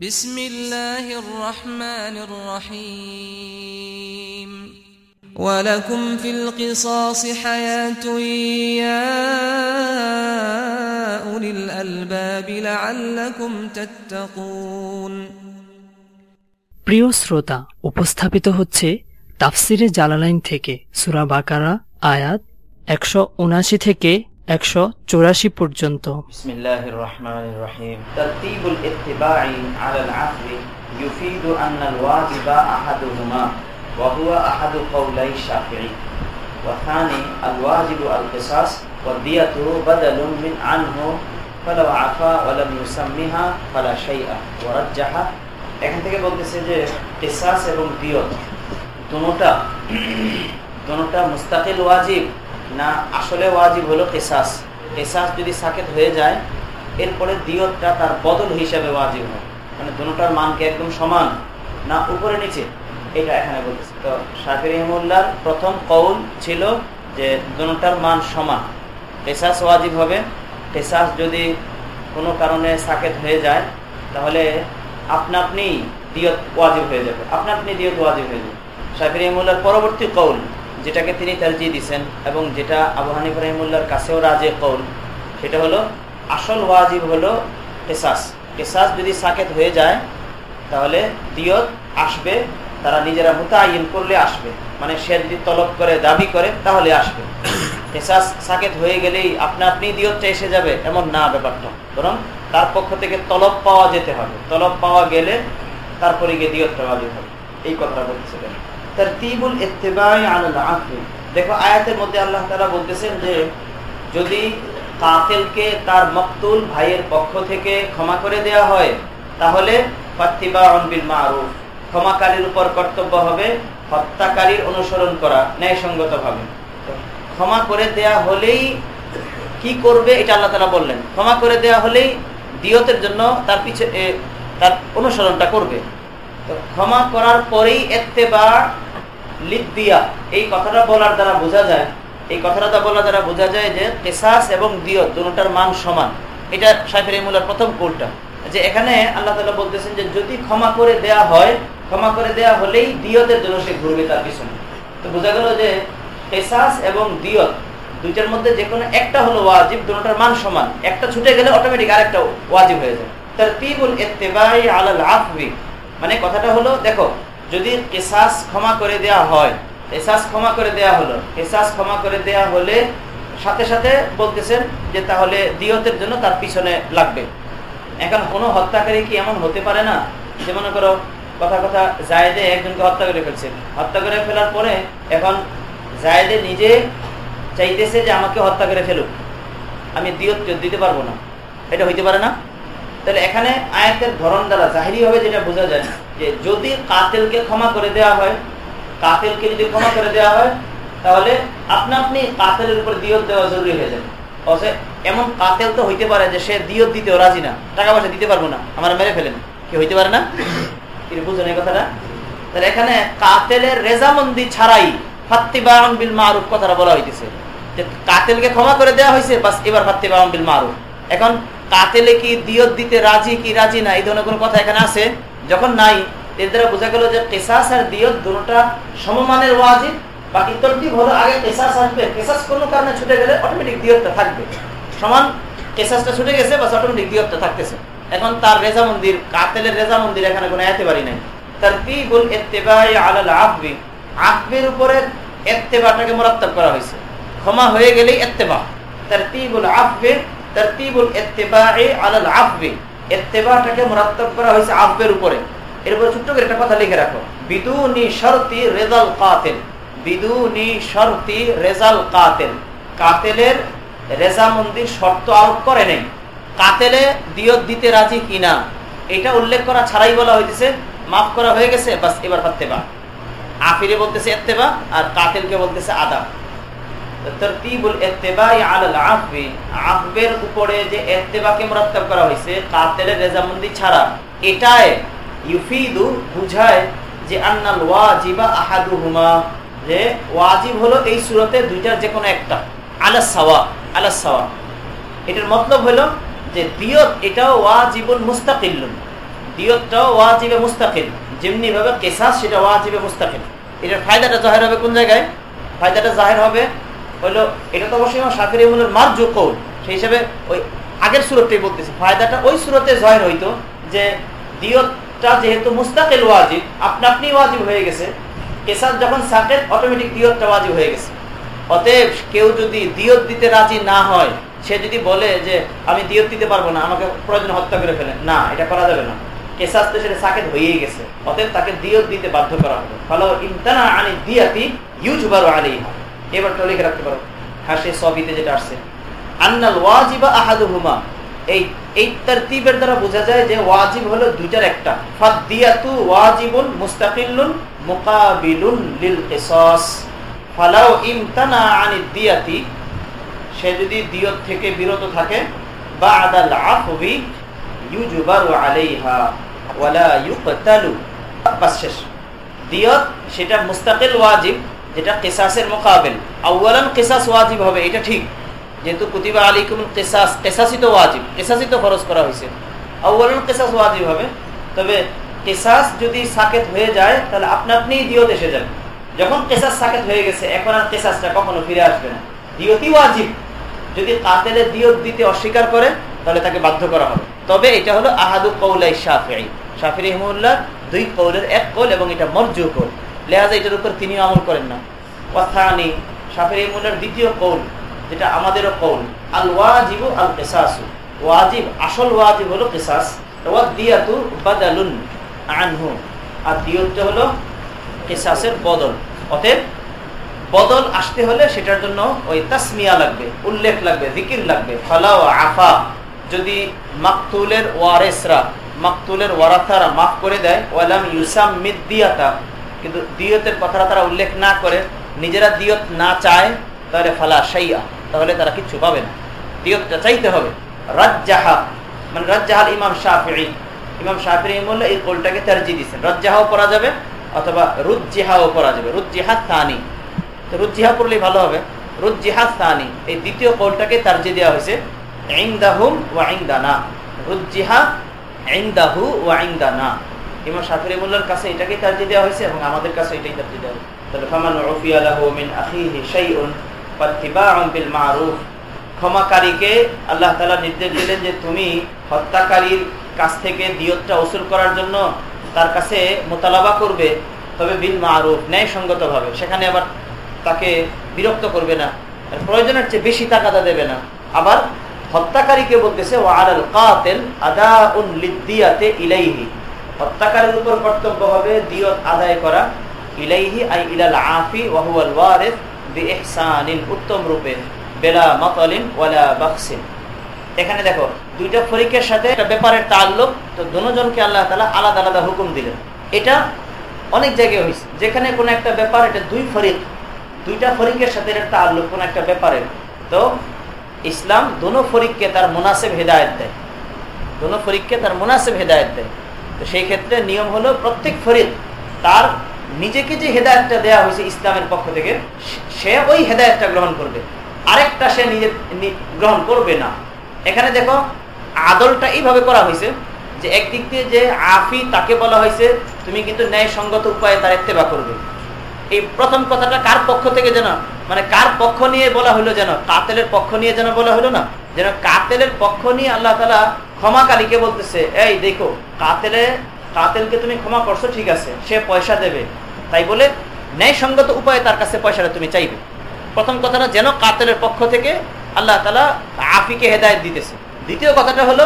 بسم الله الرحمن الرحيم ولكم في القصاص حياة يا أولي الألباب لعلكم تتقون প্রিয় শ্রোতা উপস্থাপিত হচ্ছে তাফসিরে জালালাইন থেকে সুরা বাকারা আয়াত একশো থেকে একশো চৌরাশি পর্যন্ত بسم الله الرحمن الرحيم ترتيب الاتباع على العقل يفيد أن الواجب أحدهما وهو أحد قولي الشافعي والثاني الواجب القصاص والدية بدل من عنه فلو عفا ولم يسمها فلا شيء ورجح এখান থেকে বলতেছে যে কিসাস এবং দিয়ত দুটোটা দুটোটা মুস্তাকিল ওয়াজিব না, আসলে ওয়াজিব হলো কেসাস। কেসাস যদি সাকেত হয়ে যায়, এরপরে দিয়তটা তার বদল হিসাবে ওয়াজিব হয়। মানে দুটার মানকে একদম সমান, না উপরে নিচে। এটা এখানে বলতেছে। তো শাফির রহমুল্লার প্রথম কৌল ছিল যে দুটার মান সমান। কেসাস ওয়াজিব হবে। কেসাস যদি কোনো কারণে সাকেত হয়ে যায়, তাহলে আপনা আপনি দিয়ত ওয়াজিব হয়ে যাবে। আপনা আপনি দিয়ত ওয়াজিব হয়ে যাবে। শাফির রহমুল্লার পরবর্তী কৌল যেটাকে তিনি তারজি দিছেন এবং যেটা আবু হানিফ রহিমুল্লার কাছেও রাজে কৌল, সেটা হলো আসল ওয়াজিব হলো কেসাস। কেসাস যদি সাকেত হয়ে যায়, তাহলে দিয়ত আসবে, তারা নিজেরা মোতায়ন করলে আসবে। মানে সে যদি তলব করে, দাবি করে, তাহলে আসবে। কেসাস সাকেত হয়ে গেলেই আপনা আপনি দিয়তটা এসে যাবে, এমন না ব্যাপারটা। বরং তার পক্ষ থেকে তলব পাওয়া যেতে হবে। তলব পাওয়া গেলে তারপরে গিয়ে দিয়তটা ওয়াজিব হবে। এই কথাটা বলতেছিলেন। তারতিবুল ইত্তেবাই আলাল আকলি দেখো, আয়াতের মধ্যে আল্লাহ তাআলা বলতেছেন যে, যদি কাতিলকে তার মকতুল ভাইয়ের পক্ষ থেকে ক্ষমা করে দেয়া হয়, তাহলে ফাত্তিবাউন বিল মারুফ, ক্ষমাকারীর উপর কর্তব্য হবে হত্যাকারীর অনুসরণ করা, ন্যায়সঙ্গতভাবে। ক্ষমা করে দেয়া হলেই কি করবে, এটা আল্লাহ তাআলা বললেন। ক্ষমা করে দেয়া হলেই দিয়তের জন্য তার পিছে তার অনুসরণটা করবে। তো ক্ষমা করার পরেই এত্তেবা লিদ্দিয়া এই কথাটা বলার দ্বারা বোঝা যায়, এই কথাটা বলার দ্বারা বোঝা যায় যে কেসাস এবং দিয়ত দুটার মান সমান। এটা সাইফের ইমুলার প্রথম কোলটা যে এখানে আল্লাহ তালা বলতেছেন যে যদি ক্ষমা করে দেয়া হয়, ক্ষমা করে দেয়া হলেই দিয়তের জন্য সে ঘুরবে তার পিছনে। তো বোঝা গেল যে কেসাস এবং দিয়ত দুইটার মধ্যে যে কোনো একটা হলো ওয়াজিব, দুটার মান সমান। একটা ছুটে গেলে অটোমেটিক আরেকটা ওয়াজিব হয়ে যায়। তার তিবুল এত্তেবাই আলাল আফবি মানে কথাটা হলো, দেখো যদি কেসাস ক্ষমা করে দেয়া হয়, কেসাস ক্ষমা করে দেয়া হলো, কেসাস ক্ষমা করে দেয়া হলে সাথে সাথে বলতেছেন যে তাহলে দিয়তের জন্য তার পিছনে লাগবে। এখন কোনো হত্যাকারী কি এমন হতে পারে না? যে মনে করো, কথা কথা জায়দে একজনকে হত্যা করে ফেলছে। হত্যা করে ফেলার পরে এখন জায়দে নিজে চাইতেছে যে আমাকে হত্যা করে ফেলুক। আমি দিয়ত দিতে পারব না। এটা হইতে পারে না? তাহলে এখানে আয়াতের ধরন দ্বারা জাহিরি হবে যেটা বোঝা যায় যে যদি কাতেলকে ক্ষমা করে দেওয়া হয়, কাতেলকে যদি ক্ষমা করে দেওয়া হয়, তাহলে আপনা আপনি কাতেলের উপর দিয়ত দেওয়া জরুরি হয়ে যাবে। অথচ এমন কাতেল তো হইতে পারে যে সে দিয়ত দিতেও রাজি না, টাকা পয়সা দিতে পারব না, আমার মেরে ফেলেন। কি হইতে পারে না? কি বুঝলেন এই কথাটা? তাহলে এখানে কাতেলের রেজামন্দি ছাড়াই ফাত্তিবায়ন বিল মারুফ কথাটা বলা হইতেছে। যে কাতেলকে ক্ষমা করে দেওয়া হয়েছে বাস এবার ফাত্তিবায়ন বিল মারুফ। এখন কাতেলে কি দিয়ত দিতে রাজি, কি রাজি না, এই ধরনের কোনো কথা এখানে আছে? যখন নাই, এর দ্বারা বোঝা গেল যে কেসাস আর দিয়ত দুটা সমমানের ওয়াজিব, বাকি তরতিব হলো আগে কেসাস আসবে, কেসাস কোনো কারণে ছুটে গেলে অটোমেটিক দিয়তটা থাকবে। সমান, কেসাসটা ছুটে গেছে বা অটোমেটিক দিয়তটা থাকতেছে। এখন তার রেজা মন্দির, কাতেলের রেজা মন্দির এখানে কোনো এতে পারি নাই। তার তিবুল এত্তেবাই আলাল আফবি, আফবের উপরে এত্তেবাটাকে মোরাত্তব করা হয়েছে। ক্ষমা হয়ে গেলেই এত্তেবা। তার তিবুল আফবে একটা কথা লিখে রাখো। কাতিল। কাতিল। কাতেলের শর্ত আরোপ করে নেই। কাতেলে দিয়ত দিতে রাজি কিনা? এটা উল্লেখ করা ছাড়াই বলা হইতেছে। মাফ করা হয়ে গেছে, বাস এবার ফাত্তেবা। আফিরে বলতেছে এত্তেবা আর কাতেলকে বলতেছে আদা একটা। সাওয়া এটার মতলব হলো যে দিয়ত এটাও ওয়াজিবুল মুস্তাকিল্লুন। দিয়তটাও ওয়াজিবে মুস্তাকিল। যেমনি ভাবে কেসাস সেটা ওয়াজিবে মুস্তাকিল। এটার ফায়দাটা জাহের হবে কোন জায়গায়? ফায়দাটা জাহের হবে হইল, এটা তো অবশ্যই আমার ইমুলের মার্জু কৌল, সেই হিসাবে ওই আগের সুরতটাই বলতেছি। ফায়দাটা ওই সুরতে জয়ের হইতো যে দিয়তটা যেহেতু ওয়াজিব, আপনা ওয়াজিব হয়ে গেছে কেসাস যখন অটোমেটিক দিয়তটা ওয়াজিব হয়ে গেছে। অতএব কেউ যদি দিয়ত দিতে রাজি না হয়, সে যদি বলে যে আমি দিয়ত দিতে পারব না, আমাকে প্রয়োজন হত্যা করে ফেলেন, না, এটা করা যাবে না। কেসাস তো সেটা সাকেত হয়েই গেছে, অতএব তাকে দিয়ত দিতে বাধ্য করা হবে ফলো ইমতানা আনি দিয়াতি ইউজ বারো আলী এবার তো লিখে রাখতে পারো। হ্যাঁ সে সবিতে যেটা আসছে। আন্নাল ওয়াজিবা আহাদুহুমা। এই এই তারতিবের দ্বারা বোঝা যায় যে ওয়াজিব হলো দুইটার একটা। ফাদিয়াতু ওয়াজিবুন মুকাবিলুন লিল কিসাস। ইমতানা দিয়াতি। সে যদি দিয়ত থেকে বিরত থাকে, বাদাল আফবি ইউজবারু আলাইহা ওয়ালা ইউকতালু। বাস শেষ। দিয়ত, সেটা মুস্তাকিল ওয়াজিব যেটা কেসাসের মোকাবেল। আউ্বালান কেসাস ওয়াজিব হবে, এটা ঠিক। যেহেতু কুতিবা আলিকুম কেসাস কেসাসই তো ওয়াজিব। কেসাসই তো খরচ করা হয়েছে। আউ্বালান কেসাস ওয়াজিব হবে। তবে কেসাস যদি সাকেত হয়ে যায়, তাহলে আপনা আপনি দিয়ত এসে যান। যখন কেসাস সাকেত হয়ে গেছে, এখন আর কেসাসটা কখনো ফিরে আসবে না। দিয়তি ওয়াজিব। যদি কাতেলে দিয়ত দিতে অস্বীকার করে, তাহলে তাকে বাধ্য করা হবে। তবে এটা হলো আহাদু কৌলাই শাফি শাফি রহমুল্লাহ দুই কৌলের এক কৌল এবং এটা মর্জু কৌল লেহাজা এটার উপর তিনি আমল করেন না। কথানি সাফের রহমুল্লার দ্বিতীয় কৌল, যেটা আমাদেরও কৌল আল ওয়াজিবু আল কেসাসু ওয়াজিব, আসল ওয়াজিব হলো কেসাস। দিয়াতু বাদালুন আনহু। আর দিয়তটা হলো কেসাসের বদল। অতএব, বদল আসতে হলে সেটার জন্য ওই তাসমিয়া লাগবে, উল্লেখ লাগবে, জিকির লাগবে। ফলা ও আফা। যদি মাকতুলের ওয়ারেসরা, মাকতুলের ওয়ারাথারা মাফ করে দেয়, ওয়ালাম ইউসাম মিদ দিয়াতা কিন্তু দিয়তের কথাটা তারা উল্লেখ না করে, নিজেরা দিয়ত না চায়, তাহলে ফালা সাইয়া তাহলে তারা কিচ্ছু পাবে না। দিয়তটা চাইতে হবে। রাজ্জাহা মানে রাজ্জাহাল ইমাম শাহি ইমাম শাহি বললে এই কোলটাকে তারজি দিচ্ছেন রাজ্জাহাও পড়া যাবে অথবা রুজ্জিহাও পড়া যাবে। রুজ্জিহা তানি তো রুজ্জিহা পড়লেই ভালো হবে। রুজ্জিহা তানি এই দ্বিতীয় কৌলটাকে তার্জি দেওয়া হয়েছে। ইংদাহুম ওয়া ইংদানা রুজ্জিহা ইংদাহু ওয়া ইংদানা ইমাম শাফির মোল্লার কাছে এটাকে তার্জি দেওয়া হয়েছে এবং আমাদের কাছে এটাই তার্জি দেওয়া হয়েছে। ক্ষমাকারীকে আল্লাহ তাআলা নির্দেশ দিলেন যে তুমি হত্যাকারীর কাছ থেকে দিয়তটা ওসুল করার জন্য তার কাছে মোতালাবা করবে, তবে বিল মারুফ, ন্যায়সঙ্গতভাবে। সেখানে আবার তাকে বিরক্ত করবে না। প্রয়োজনের চেয়ে বেশি টাকাটা দেবে না। আবার হত্যাকারীকে বলতেছে ওয়ারাল কাতেল আদা উন লিদ্দিয়াতে ইলাইহি। হত্যাকারীর উপর কর্তব্য হবে দিয়ত আদায় করা। ইলাইহি আই ইলাল আফি ওয়াহুয়াল ওয়ারিস বিইহসানিন, উত্তম রূপে, বেলা মাতালিন ওয়ালা বাকসিন এখানে দেখো, দুইটা ফরিকের সাথে একটা ব্যাপারের তাল্লুক, তো দুজনকে আল্লাহ তাআলা আলাদা আলাদা হুকুম দিলেন। এটা অনেক জায়গায় হয়েছে যেখানে কোনো একটা ব্যাপার, এটা দুই ফরিক, দুইটা ফরিকের সাথে একটা তাল্লুক, কোনো একটা ব্যাপারের। তো ইসলাম দোনো ফরিককে তার মুনাসেব হেদায়ত দেয়। দোনো ফরিককে তার মুনাসেব হেদায়ত দেয়। তো সেই ক্ষেত্রে নিয়ম হলো প্রত্যেক ফরিক তার নিজেকে যে হেদায়তটা দেওয়া হয়েছে ইসলামের পক্ষ থেকে, সে ওই হেদায়তটা গ্রহণ করবে। আরেকটা সে নিজে গ্রহণ করবে না। এখানে দেখো, আদলটা এইভাবে করা হয়েছে যে একদিক দিয়ে যে আফি তাকে বলা হয়েছে, তুমি কিন্তু ন্যায়সঙ্গত উপায়ে তার ইত্তেবা করবে। এই প্রথম কথাটা কার পক্ষ থেকে যেন মানে কার পক্ষ নিয়ে বলা হলো যেন, কাতেলের পক্ষ নিয়ে যেন বলা হলো না? যেন কাতেলের পক্ষ নিয়ে আল্লাহ তালা ক্ষমাকারীকে বলতেছে, এই দেখো, কাতেলে, কাতেলকে তুমি ক্ষমা করছ, ঠিক আছে, সে পয়সা দেবে। তাই বলে ন্যায়সঙ্গত উপায়ে তার কাছে পয়সাটা তুমি চাইবে। প্রথম কথাটা যেন কাতেলের পক্ষ থেকে আল্লাহ তালা আফিকে হেদায়ত দিতেছে। দ্বিতীয় কথাটা হলো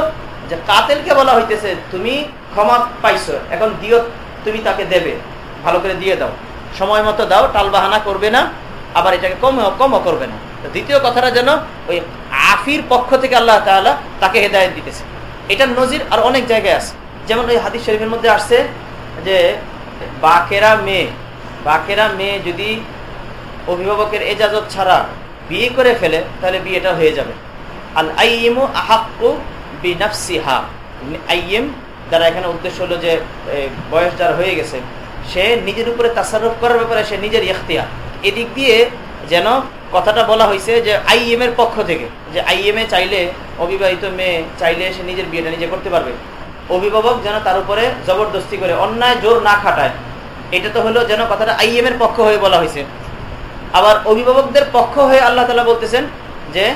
যে কাতেলকে বলা হইতেছে, তুমি ক্ষমা পাইছো, এখন দিও তুমি তাকে দেবে, ভালো করে দিয়ে দাও। সময় মতো দাও, টালবাহানা করবে না, আবার এটাকে কম, কমও করবে না। দ্বিতীয় কথাটা যেন ওই আফির পক্ষ থেকে আল্লাহ তালা তাকে হেদায়ত দিতেছে। এটার নজির আর অনেক জায়গায় আছে। যেমন ওই হাদিস শরীফের মধ্যে আসছে যে, বাকেরা মেয়ে বাকেরা মেয়ে যদি অভিভাবকের এজাজত ছাড়া বিয়ে করে ফেলে, তাহলে বিয়েটা হয়ে যাবে। আল আইমু আহাক্কু বিনাফসিহা। আইএম যারা এখানে উদ্দেশ্য হলো যে বয়স যার হয়ে গেছে, সে নিজের উপরে তাসারুফ করার ব্যাপারে সে নিজের ইখতিয়ার। এদিক দিয়ে যেন কথাটা বলা হয়েছে যে আইএম এর পক্ষ থেকে, যে আইএম এ চাইলে অবিবাহিত মেয়ে চাইলে সে নিজের বিয়েটা নিজে করতে পারবে। অভিভাবক যেন তার উপরে জবরদস্তি করে, অন্যায় জোর না খাটায়। এটা তো হলো যেন কথাটা আইএম এর পক্ষ হয়ে বলা হয়েছে। আবার অভিভাবকদের পক্ষ হয়ে আল্লাহ তালা বলতেছেন যে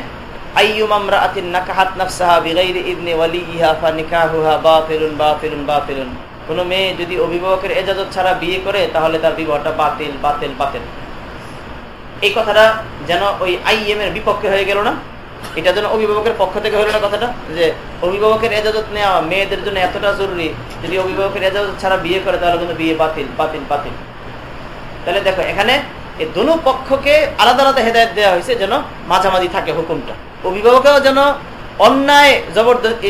কোনো মেয়ে যদি অভিভাবকের এজাজত ছাড়া বিয়ে করে, তাহলে তার বিবাহটা বাতিল বাতিল বাতিল। এই কথাটা যেন ওই আইএম এর বিপক্ষে হয়ে গেল না? এটা যেন অভিভাবকের পক্ষ থেকে হলো না কথাটা? যে অভিভাবকের এজাজত নেওয়া মেয়েদের জন্য এতটা জরুরি, যদি অভিভাবকের এজাজত ছাড়া বিয়ে করে তাহলে কিন্তু বিয়ে বাতিল বাতিল বাতিল। তাহলে দেখো, এখানে এই দোনো পক্ষকে আলাদা আলাদা হেদায়ত দেওয়া হয়েছে যেন মাঝামাঝি থাকে হুকুমটা। অভিভাবকেও যেন অন্যায় জবরদস্ত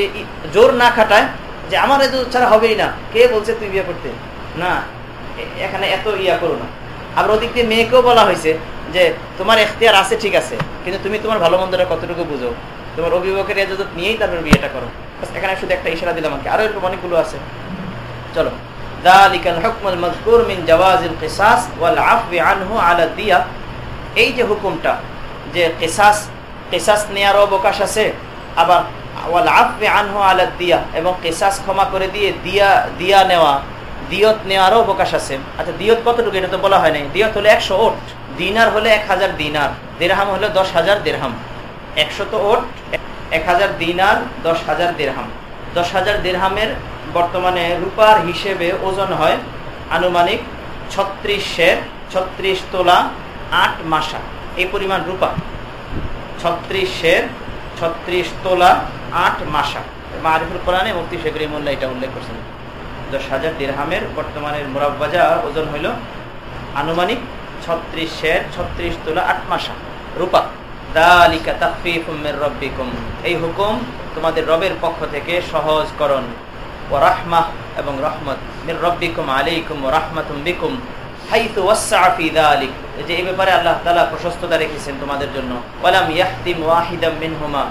জোর না খাটায় যে আমার এত ছাড়া হবেই না। কে বলছে তুই বিয়ে করতে? না এখানে এত ইয়া করো না। আবার ওদিক দিয়ে মেয়েকেও বলা হয়েছে যে তোমার এখতিয়ার আছে, ঠিক আছে, কিন্তু তুমি তোমার ভালো মন্দটা কতটুকু বুঝো? তোমার অভিভাবকের এজাজত নিয়েই তারপর বিয়েটা করো। এখানে শুধু একটা ইশারা দিলাম আমাকে আরও এরকম অনেকগুলো আছে। চলো। এই যে হুকুমটা যে কেসাস কেসাস নেয়ারও অবকাশ আছে, আবার ওয়াল আফবে আনহু আলা দিয়া এবং কেসাস ক্ষমা করে দিয়ে দিয়া দিয়া নেওয়া, দিয়ত নেওয়ারও অবকাশ আছে। আচ্ছা দিয়ত কতটুকু? এটা তো বলা হয় নাই। দিয়ত হলে একশো ওট। দিনার হলে এক হাজার দিনার দেড়হাম হলে দশ হাজার দেড়হাম একশো তো ওট, এক হাজার দিনার, দশ হাজার দেড়হাম দশ হাজার দেড়হামের বর্তমানে রূপার হিসেবে ওজন হয় আনুমানিক ছত্রিশের ছত্রিশ তোলা আট মাসা, এই পরিমাণ রূপা। ছত্রিশের ছত্রিশ তোলা আট মাসা। মারিফুল কোরআনে মুক্তি শেখরি মোল্লা এটা উল্লেখ করছেন। দশ হাজার দেড়হামের বর্তমানের মোরাব্বাজা ওজন হইল আনুমানিক ছত্রিশ শের ছত্রিশ তোলা আট মাসা। রূপা, দালিকা তাফিফুম মির রব্বিকুম। এই হুকুম তোমাদের রবের পক্ষ থেকে সহজকরণ ও রাহমাহ এবং রহমত। মির রব্বিকুম আলাইকুম ও রাহমাতুম বিকুম। হাইতু ওয়াসসা ফি যালিক যে এই ব্যাপারে আল্লাহ তাআলা প্রশস্ততা রেখেছেন তোমাদের জন্য। ওয়ালাম ইয়াহতিম ওয়াহিদাম মিনহুমা।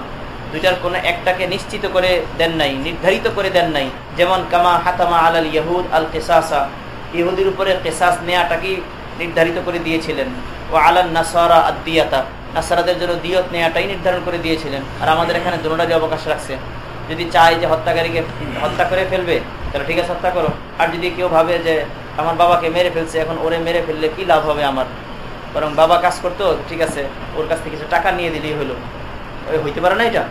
দুইটার কোন একটাকে নিশ্চিত করে দেন নাই, নির্ধারিত করে দেন নাই। যেমন কামা হাতামা আলাল ইয়াহুদ আল কেসাসা। ইহুদির উপরে কেসাস নেয়াটাকে নির্ধারিত করে দিয়েছিলেন। ও আলাল নাসারা আদিয়াতা নাসারাদের জন্য দিয়ত নেয়াটাই নির্ধারণ করে দিয়েছিলেন। আর আমাদের এখানে দুটারই অবকাশ রাখছে, যদি চায় যে হত্যাকারীকে হত্যা করে ফেলবে, তাহলে ঠিক আছে, হত্যা করো। আর যদি কেউ ভাবে যে আমার বাবাকে মেরে ফেলছে, এখন ওরে মেরে ফেললে কি লাভ হবে আমার? বরং বাবা কাজ করতো, ঠিক আছে, ওর কাছ থেকে কিছু টাকা নিয়ে দিলেই হলো। হইতে পারে না এটা?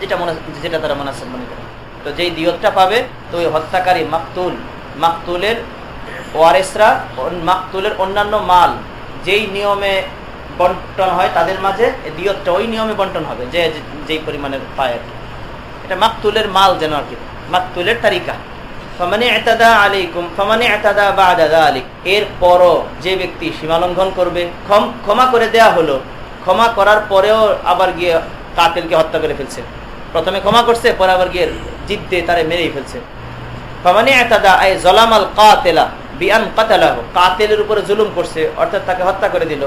যেটা মনে যেটা তারা মনে আছে মনে করে। তো যেই দিয়তটা পাবে, তো ওই হত্যাকারী মাকতুল, মাকতুলের ওয়ারেসরা মাকতুলের অন্যান্য মাল যেই নিয়মে বন্টন হয় তাদের মাঝে দিয়তটা ওই নিয়মে বন্টন হবে, যে যেই পরিমাণের পায় আর। এটা মাকতুলের মাল যেন আর কি, মাকতুলের তারিকা। ফমানে এতাদা আলাইকুম, ফমানে এতাদা বাদা আলিক এর পরও যে ব্যক্তি সীমালঙ্ঘন করবে, ক্ষম- ক্ষমা করে দেয়া হলো, ক্ষমা করার পরেও আবার গিয়ে কাতেলকে হত্যা করে ফেলছে। প্রথমে ক্ষমা করছে, পরে আবার গিয়ে জিদ্দে তারে মেরেই ফেলছে। ফমানে এতাদা আই জলামাল কাতেলা বিআন কাতালাহ, কাতেলের উপরে জুলুম করছে, অর্থাৎ তাকে হত্যা করে দিল।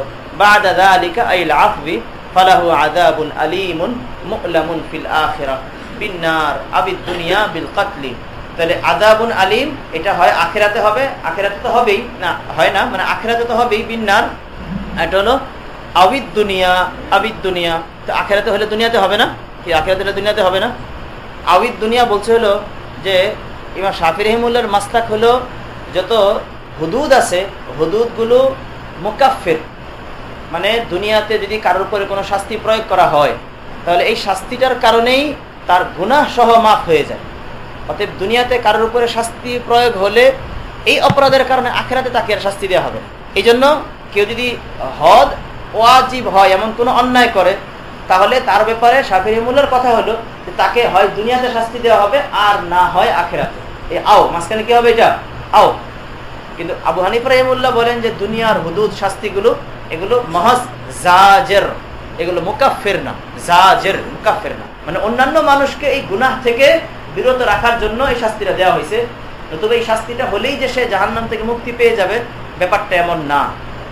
ফিল আখিরাহ বিন্নার আবিদ দুনিয়া বিল কাতলি। তাহলে এটা হয় আখেরাতে হবে, আখেরাতে তো হবেই। না, হয় না মানে আখেরাতে তো হবেই বিন্নার এটা হলো আবিদ দুনিয়া আবিদ দুনিয়া। তো আখেরাতে হলে দুনিয়াতে হবে না? কি, আখেরাতে হলে দুনিয়াতে হবে না? আবিদ দুনিয়া বলছে হলো যে, ইমাম শাফি রহিমুল্লার মাসলাক হলো যত হুদুদ আছে, হুদুদগুলো মুকাফের। মানে দুনিয়াতে যদি কারোর উপরে কোনো শাস্তি প্রয়োগ করা হয়, তাহলে এই শাস্তিটার কারণেই তার গুনাহ সহ মাফ হয়ে যায়। অতএব দুনিয়াতে কারোর উপরে শাস্তি প্রয়োগ হলে এই অপরাধের কারণে আখেরাতে তাকে আর শাস্তি দেওয়া হবে এই জন্য কেউ যদি হদ ওয়াজিব হয়, এমন কোনো অন্যায় করে, তাহলে তার ব্যাপারে সাফিরিমুল্লার কথা হলো যে তাকে হয় দুনিয়াতে শাস্তি দেওয়া হবে, আর না হয় আখেরাতে। এই আও, মাঝখানে কি হবে এটা? আও। কিন্তু আবু হানিফ রহিমুল্লাহ বলেন যে দুনিয়ার হুদুদ শাস্তিগুলো, এগুলো মহাজ জাজের, এগুলো মুকাফের না, জাজের মুকাফের না। মানে অন্যান্য মানুষকে এই গুনাহ থেকে বিরত রাখার জন্য এই শাস্তিটা দেওয়া হয়েছে। তবে এই শাস্তিটা হলেই যে সে জাহান্নাম থেকে মুক্তি পেয়ে যাবে, ব্যাপারটা এমন না।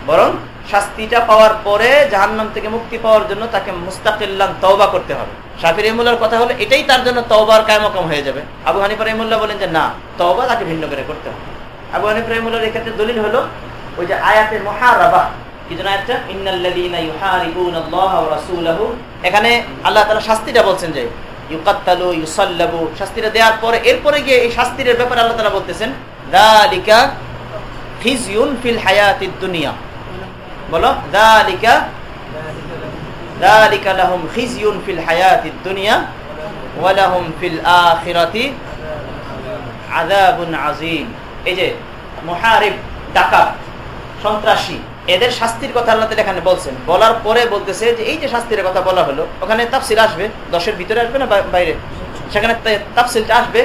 বরং শাস্তিটা পাওয়ার পরে জাহান্নাম থেকে মুক্তি পাওয়ার জন্য তাকে মুস্তাকিল্লান তওবা করতে হবে। শাফির রহিমুল্লার কথা হলো, এটাই তার জন্য তওবার কায়মকম হয়ে যাবে। আবু হানিফ রহিমুল্লাহ বলেন যে না, তওবা তাকে ভিন্ন করে করতে হবে। আবু হানিফ রহিমুল্লাহর এক্ষেত্রে দলিল হলো ওই যে আয়াতের মহারাবা কি যেন আয়াতটা? ইন্নাল্লাযীনা ইউহারিবুনাল্লাহা ওয়া রাসূলাহু। এখানে আল্লাহ তাআলা শাস্তিটা বলছেন যে, ইউকাত্তালু ইউসাল্লাবু। শাস্তিটা দেওয়ার পরে, এরপরে গিয়ে এই শাস্তির ব্যাপারে আল্লাহ তালা বলতেছেন, দালিকা খিজিউন ফিল হায়াতিদ দুনিয়া। বলো, দালিকা দালিকা লাহুম খিজিউন ফিল দুনিয়া ওয়া লাহুম ফিল আখিরাতি আযাবুন আযীম। এই যে মুহারিব, ডাকাত, সন্ত্রাসী, এদের শাস্তির কথা আল্লাহ এখানে বলছেন। বলার পরে বলতেছে যে এই যে শাস্তির কথা বলা হলো, ওখানে তাফসিল আসবে, দশের ভিতরে আসবে না বাইরে? সেখানে তাফসিলটা আসবে,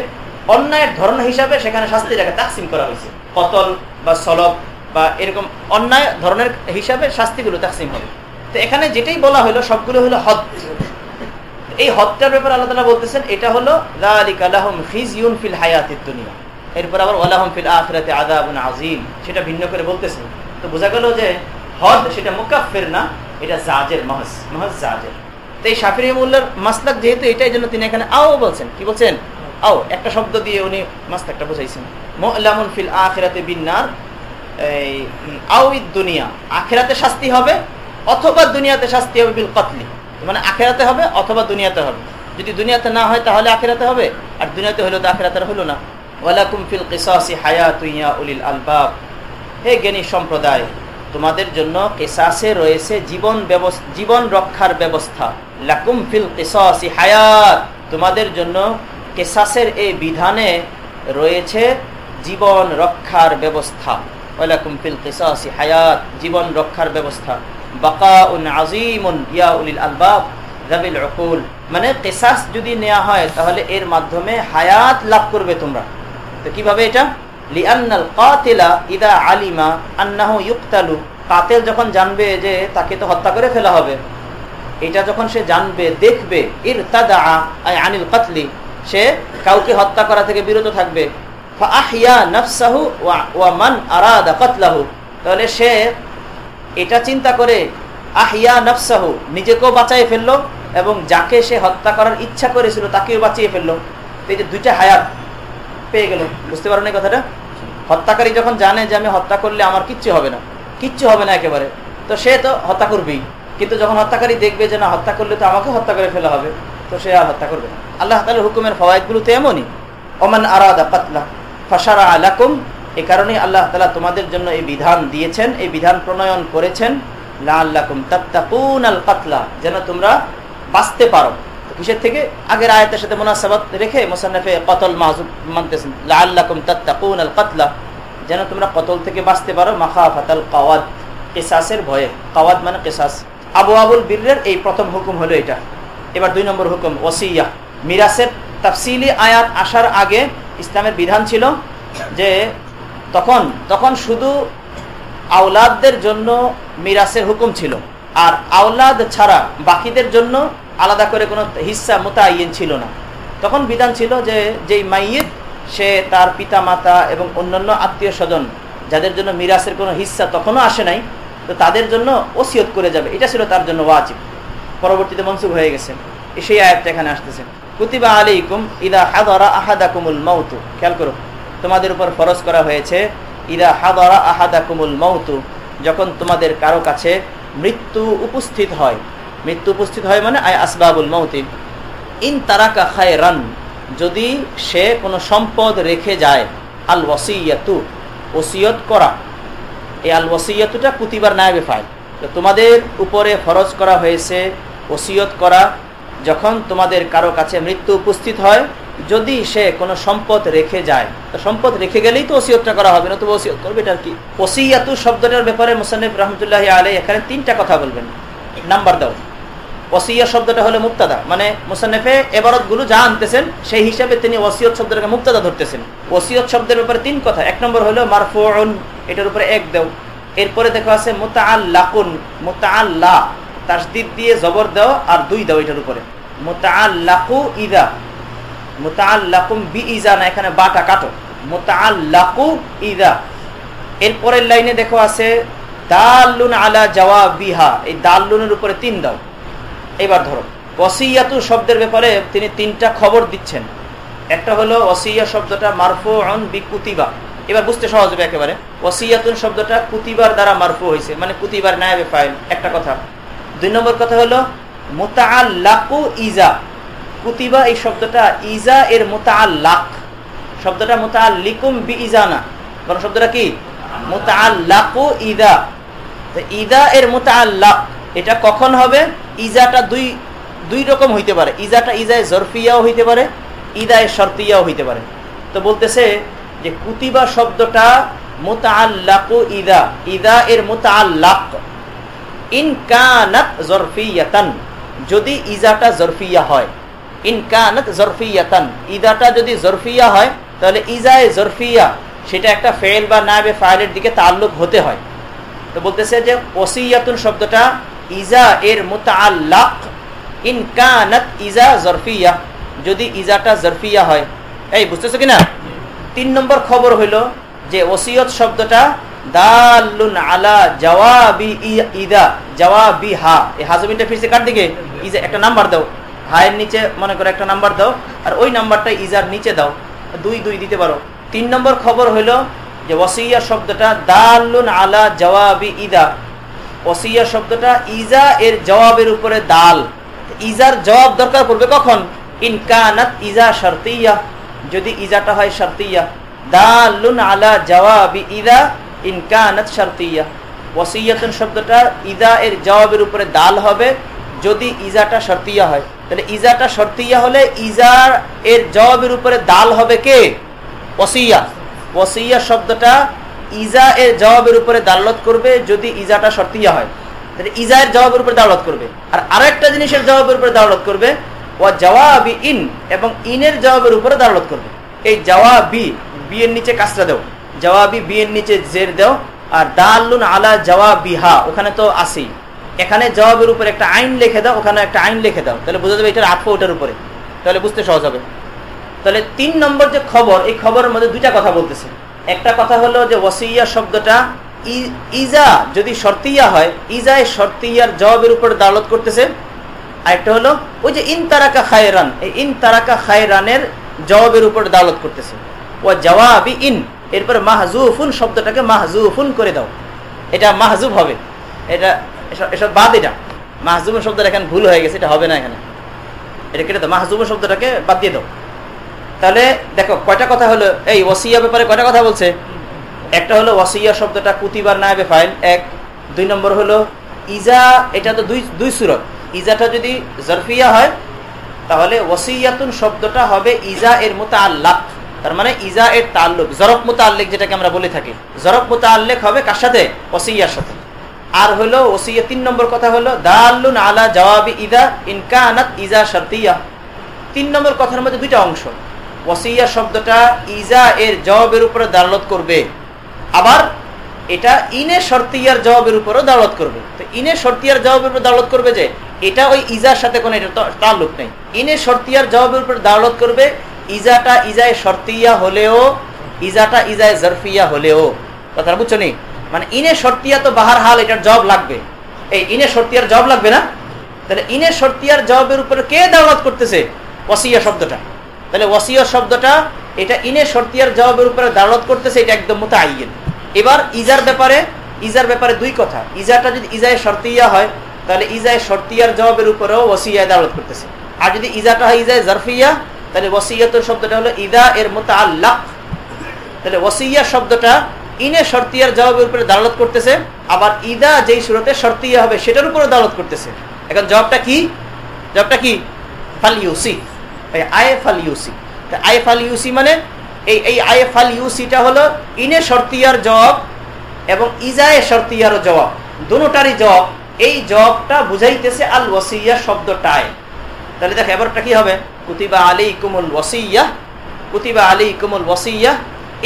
অন্যায়ের ধরন হিসাবে সেখানে শাস্তিটাকে তাকসিম করা হয়েছে। কতল বা সলব বা এরকম অন্যায় ধরনের হিসাবে শাস্তিগুলো তাকসিম হবে। তো এখানে যেটাই বলা হলো, সবগুলো হলো হদ। এই হত্যার ব্যাপারে আল্লাহ তালা বলতেছেন, এটা হলো ফিজিউন ফিল হায়াতিদ দুনিয়া। এরপর আবার ওয়ালাহম ফিল আখরাতে আদাবুন আজিম সেটা ভিন্ন করে বলতেছেন তো বোঝা গেল যে হদ সেটা মুকাফের না এটা জাজের মহজ মহজ জাজের। তো এই শাফির মোল্লার মাসলাক যেহেতু এটাই জন্য তিনি এখানে আও বলছেন। কি বলছেন? আও একটা শব্দ দিয়ে উনি মাসলাকটা বোঝাইছেন। মোলামুন ফিল আখেরাতে বিন্নার এই উম, আউইদ দুনিয়া। আখেরাতে শাস্তি হবে অথবা দুনিয়াতে শাস্তি হবে বিল কতলি। মানে আখেরাতে হবে অথবা দুনিয়াতে হবে। যদি দুনিয়াতে না হয় তাহলে আখেরাতে হবে আর দুনিয়াতে হলো তো আখেরাতে হলো না। উলিল আলবাব। হে জ্ঞানী সম্প্রদায়, তোমাদের জন্য কেসাসে রয়েছে জীবন জীবন রক্ষার ব্যবস্থা। লাকুম ফিল কিসাসি হায়াত। তোমাদের জন্য কেসাসের এই বিধানে রয়েছে জীবন রক্ষার ব্যবস্থা। হায়াত, জীবন রক্ষার ব্যবস্থা। ইয়া উলিল আলবাব। উকুল। মানে কেসাস যদি নেওয়া হয়, তাহলে এর মাধ্যমে হায়াত লাভ করবে তোমরা। তো কীভাবে এটা? লিআন্নাল কাতিলা ইদা আলিমা আন্নাহু ইউক্তালু। কাতেল যখন জানবে যে তাকে তো হত্যা করে ফেলা হবে, এটা যখন সে জানবে, দেখবে ইর তাদা আনিল কাতলি, সে কাউকে হত্যা করা থেকে বিরত থাকবে। তাহলে সে এটা চিন্তা করে আহিয়া নফসাহু, নিজেকেও বাঁচাই ফেলল এবং যাকে সে হত্যা করার ইচ্ছা করেছিল তাকেও বাঁচিয়ে ফেলল। এই যে দুইটা হায়াত পেয়ে গেল। বুঝতে পারো না কথাটা? হত্যাকারী যখন জানে যে আমি হত্যা করলে আমার কিচ্ছু হবে না, কিচ্ছু হবে না একেবারে, তো সে তো হত্যা করবেই। কিন্তু যখন হত্যাকারী দেখবে যে না, হত্যা করলে তো আমাকে হত্যা করে ফেলা হবে, তো সে আর হত্যা করবে আল্লাহ তালের হুকুমের ফওয়ায়দগুলো তো এমনই। ওমান আরাদা পাতলা ফাসারা আলাকুম, এ কারণে আল্লাহ তালা তোমাদের জন্য এই বিধান দিয়েছেন, এই বিধান প্রণয়ন করেছেন লা আল্লাকুম তাত্তাকুন আল পাতলা যেন তোমরা বাঁচতে পারো। কিসের থেকে আগের আয়াতের সাথে মোনাসাবাত রেখে মোসান্নফে কতল মাহজুব মানতেছেন লা আল্লাকুম তাত্তাকুন আল কাতলা যেন তোমরা কতল থেকে বাঁচতে পারো মাখা ফাতাল কাওয়াদ, কেসাসের ভয়ে। কাওয়াদ মানে কেসাস। আবু আবুল বীরের এই প্রথম হুকুম হলো এটা। এবার দুই নম্বর হুকুম, ওসিয়া। মিরাসের তাফসিলি আয়াত আসার আগে ইসলামের বিধান ছিল যে তখন তখন শুধু আওলাদদের জন্য মিরাসের হুকুম ছিল। আর আওলাদ ছাড়া বাকিদের জন্য আলাদা করে কোনো হিস্সা মোতায়েন ছিল না। তখন বিধান ছিল যে যেই মাইয়েত, সে তার পিতা মাতা এবং অন্যান্য আত্মীয় স্বজন, যাদের জন্য মিরাসের কোনো হিস্সা তখনও আসে নাই, তো তাদের জন্য ওসিয়ত করে যাবে। এটা ছিল তার জন্য ওয়াজিব। পরবর্তীতে মনসুখ হয়ে গেছে। সেই আয়াতটা এখানে আসতেছে। কুতিবা আলাইকুম ইদা হাদরা আহাদাকুমুল মাউতু। খেয়াল করো, তোমাদের উপর ফরজ করা হয়েছে, ইদা হাদরা আহাদাকুমুল মাউতু, যখন তোমাদের কারও কাছে মৃত্যু উপস্থিত হয়। মৃত্যু উপস্থিত হয় মানে আয় আসবাবুল মৌতি। ইন তারাকা খায়রান, যদি সে কোনো সম্পদ রেখে যায়, আল ওসিয়াতু ওসিয়ত করা। এই আল ওসিয়াতুটা কুতিবার নায়বে ফাইল। তো তোমাদের উপরে ফরজ করা হয়েছে ওসিয়ত করা, যখন তোমাদের কারও কাছে মৃত্যু উপস্থিত হয়, যদি সে কোনো সম্পদ রেখে যায়, তো সম্পদ রেখে গেলেই তো ওসিয়তটা করা হবে না তো ওসিয়ত করবে এটার কি? ওসিয়াতু শব্দটার ব্যাপারে মুসানিফ রহমতুল্লাহ আলী এখানে তিনটা কথা বলবেন। নাম্বার দাও। ওসিয়া শব্দটা হলো মুক্তাদা মানে মুসান্নেফে এবারতগুলো যা আনতেছেন, সেই হিসাবে তিনি ওসিয়ত শব্দটাকে মুক্তাদা ধরতেছেন। ওসিয়ত শব্দের ব্যাপারে তিন কথা। এক নম্বর হলো মারফুন এটার উপরে এক দেও। এরপরে দেখো আছে মোতাআল্লাকুন, মোতাআল্লা, তাসদিদ দিয়ে জবর দাও আর দুই দাও এটার উপরে। মোতাআল্লাকু ইদা, মোতাআল্লাকুম বি ইজা না এখানে বাটা কাটো। মোতাআল্লাকু ইদা। এরপরের লাইনে দেখো আছে, দাল্লুন আলা জওয়াব বিহা এই দাল্লুনের উপরে তিন দাও। এবার ধরো ওসিয়াতু শব্দের ব্যাপারে তিনি তিনটা খবর দিচ্ছেন। একটা হলো ওসিয়া শব্দটা মারফু অন বি কুতিবা এবার বুঝতে সহজ হবে একেবারে। ওসিয়াতুন শব্দটা কুতিবার দ্বারা মারফু হয়েছে মানে কুতিবার নায়াবে ফাইল। একটা কথা। দুই নম্বর কথা হলো মোতাআল্লাকু ইজা। কুতিবা এই শব্দটা ইজা এর মোতাল্লাক শব্দটা মোতাল্লিকুম বি ইজা না বরং শব্দটা কি? মোতাল্লাকু ইদা। ইদা এর মোতাল্লাক এটা কখন হবে? ইজাটা দুই দুই রকম হইতে পারে। ইজাটা ইজায় জরফিয়াও হইতে পারে, ইদায় শর্তিয়াও হইতে পারে। তো বলতেছে যে কুতিবা শব্দটা মোতাল্লাকু ইদা ইদা এর মোতাল্লাক ইনকানাত জরফিয়াতান, যদি ইজাটা জরফিয়া হয়। ইনকানাত জরফিয়াতান, ইদাটা যদি জরফিয়া হয়, তাহলে ইজায় জরফিয়া, সেটা একটা ফেল বা নাবে ফাইলের দিকে তাল্লুক হতে হয়। তো বলতেছে যে ওসিয়াতুন শব্দটা ইজা এর মোতাল্লাক ইনকানাত ইজা জরফিয়া। যদি ইজাটা জরফিয়া হয়। এই, বুঝতেছো কিনা? তিন নম্বর খবর হইল যে ওসিয়ত শব্দটা দালুন আলা জওয়াবি ইদা, জওয়াবি হা। এই হাজমিনটা ফিরছে কার দিকে? ইজা, একটা নাম্বার দাও। হায়ের নিচে মনে করে একটা নাম্বার দাও। আর ওই নাম্বারটা ইজার নিচে দাও। দুই দুই দিতে পারো। তিন নম্বর খবর হইল যে ওসিয়া শব্দটা দালুন আলা জওয়াবি ইদা। ওসিয়া শব্দটা ইজা এর জবাবের উপরে দাল। ইজার জবাব দরকার পড়বে কখন? ইনকানাত ইজা শর্তিয়া যদি ইজাটা হয় শর্তিয়া দালুন আলা জওয়াবি ইদা ইনকানাত শর্তিয়া ওসিয়াতুন শব্দটা ইদা এর জবাবের উপরে দাল হবে, যদি ইজাটা শর্তিয়া হয়। তাহলে ইজাটা শর্তিয়া হলে ইজার এর জবাবের উপরে দাল হবে কে? ওসিয়া। ওসিয়া শব্দটা ইজা এর জবাবের উপরে দালত করবে যদি ইজাটা শর্তিয়া হয়। তাহলে ইজা এর জবাবের উপরে দালত করবে। আর আরেকটা জিনিসের জবাবের উপরে দালত করবে ও জওয়াবি ইন, এবং ইনের জবাবের উপরে দালত করবে। এই জওয়াবি বি এর নিচে কাজটা দাও। জওয়াবি বি এর নিচে জের দাও। আর দালুন আলা জওয়াবিহা, ওখানে তো আসেই এখানে জবাবের উপরে একটা আইন লিখে দাও, ওখানে একটা আইন লিখে দাও। তাহলে বোঝা যাবে এটার আত্ম ওটার উপরে। তাহলে বুঝতে সহজ হবে। তাহলে তিন নম্বর যে খবর, এই খবরের মধ্যে দুইটা কথা বলতেছে। একটা কথা হলো যে ওসিয়া শব্দটা ইজা যদি শর্তিয়া হয়, ইজায় শর্তিয়ার জবাবের উপর দালত করতেছে। আরেকটা হলো, ওই যে ইন তারাকা খায়রান, এই ইন তারাকা খায়রানের জবাবের উপর দালত করতেছে। ও জবাবি ইন, এরপর মাহজুফুন শব্দটাকে মাহজুফুন করে দাও। এটা মাহজুব হবে। এটা, এসব বাদ এটা। মাহজুবুন শব্দটা এখানে ভুল হয়ে গেছে, এটা হবে না এখানে। এটা কেটে দাও মাহজুবুন শব্দটাকে বাদ দিয়ে দাও। তাহলে দেখো, কয়টা কথা হলো? এই ওসিয়া ব্যাপারে কয়টা কথা বলছে? একটা হলো ওসিয়া শব্দটা কুতিবার না ফাইল, এক। দুই নম্বর হলো ইজা, এটা তো দুই দুই সুরত। ইজাটা যদি জরফিয়া হয়, তাহলে ওসিয়াতুন শব্দটা হবে ইজা এর মতো আল্লাহ তার মানে ইজা এর তাল্লুক জরফ মতো আল্লেখ যেটাকে আমরা বলে থাকি। জরফ মতো আল্লেখ হবে কার সাথে? ওসিয়ার সাথে। আর হলো ওসিয়া তিন নম্বর কথা হলো, দাল্লুন আলা জওয়াবি ইদা ইনকানাত ইজা শর্তিয়া। তিন নম্বর কথার মধ্যে দুইটা অংশ। ওসিয়া শব্দটা ইজা এর জবাবের উপরে দালত করবে। আবার এটা ইনে শর্তিয়ার জবাবের উপরও দালত করবে। তো ইনে শর্তিয়ার জবাবের উপর দালত করবে যে, এটা ওই ইজার সাথে কোনো এটা তাল্লুক নেই। ইনে শর্তিয়ার জবাবের উপর দালত করবে, ইজাটা ইজায় শর্তিয়া হলেও, ইজাটা ইজায় জরফিয়া হলেও। কথাটা বুঝছ নি? মানে ইনে শর্তিয়া তো বাহার হাল, এটার জব লাগবে। এই ইনে শর্তিয়ার জব লাগবে না? তাহলে ইনে শর্তিয়ার জবাবের উপরে কে দাওয়াত করতেছে? ওসিয়া শব্দটা। তাহলে ওসিয়া শব্দটা এটা ইনে শর্তিয়ার জবাবের উপরে দাওয়াত করতেছে, এটা একদম মতো আইয়েন এবার ইজার ব্যাপারে ইজার ব্যাপারে দুই কথা। ইজাটা যদি ইজায় শর্তিয়া হয়, তাহলে ইজায় শর্তিয়ার জবাবের উপরেও ওসিয়ায় দাওয়াত করতেছে। আর যদি ইজাটা হয় ইজায় জারফিয়া, তাহলে ওসিয়াতের শব্দটা হলো ইদা এর মতো আল্লাহ তাহলে ওসিয়া শব্দটা ইনে শর্তিয়ার জবাবের উপরে দালত করতেছে, আবার ইদা যেই সুরতে শর্তিয়া হবে, সেটার উপরে দালত করতেছে। এখন জবাবটা কি? জবাবটা কি? ফাল ইউসি আয়ে ফাল ইউসি আয়ে ফাল ইউসি মানে এই এই আয়ে ফাল ইউসিটা হলো ইনে শর্তিয়ার জবাব এবং ইজায়ে শর্তিয়ার জবাব। দুটারই জবাব। এই জবাবটা বুঝাইতেছে আল ওসিয়া শব্দটায়। তাহলে দেখ, এবারটা কি হবে? কুতিবা আলী কুমুল ওসিয়া কুতিবা আলী কুমুল ওসিয়া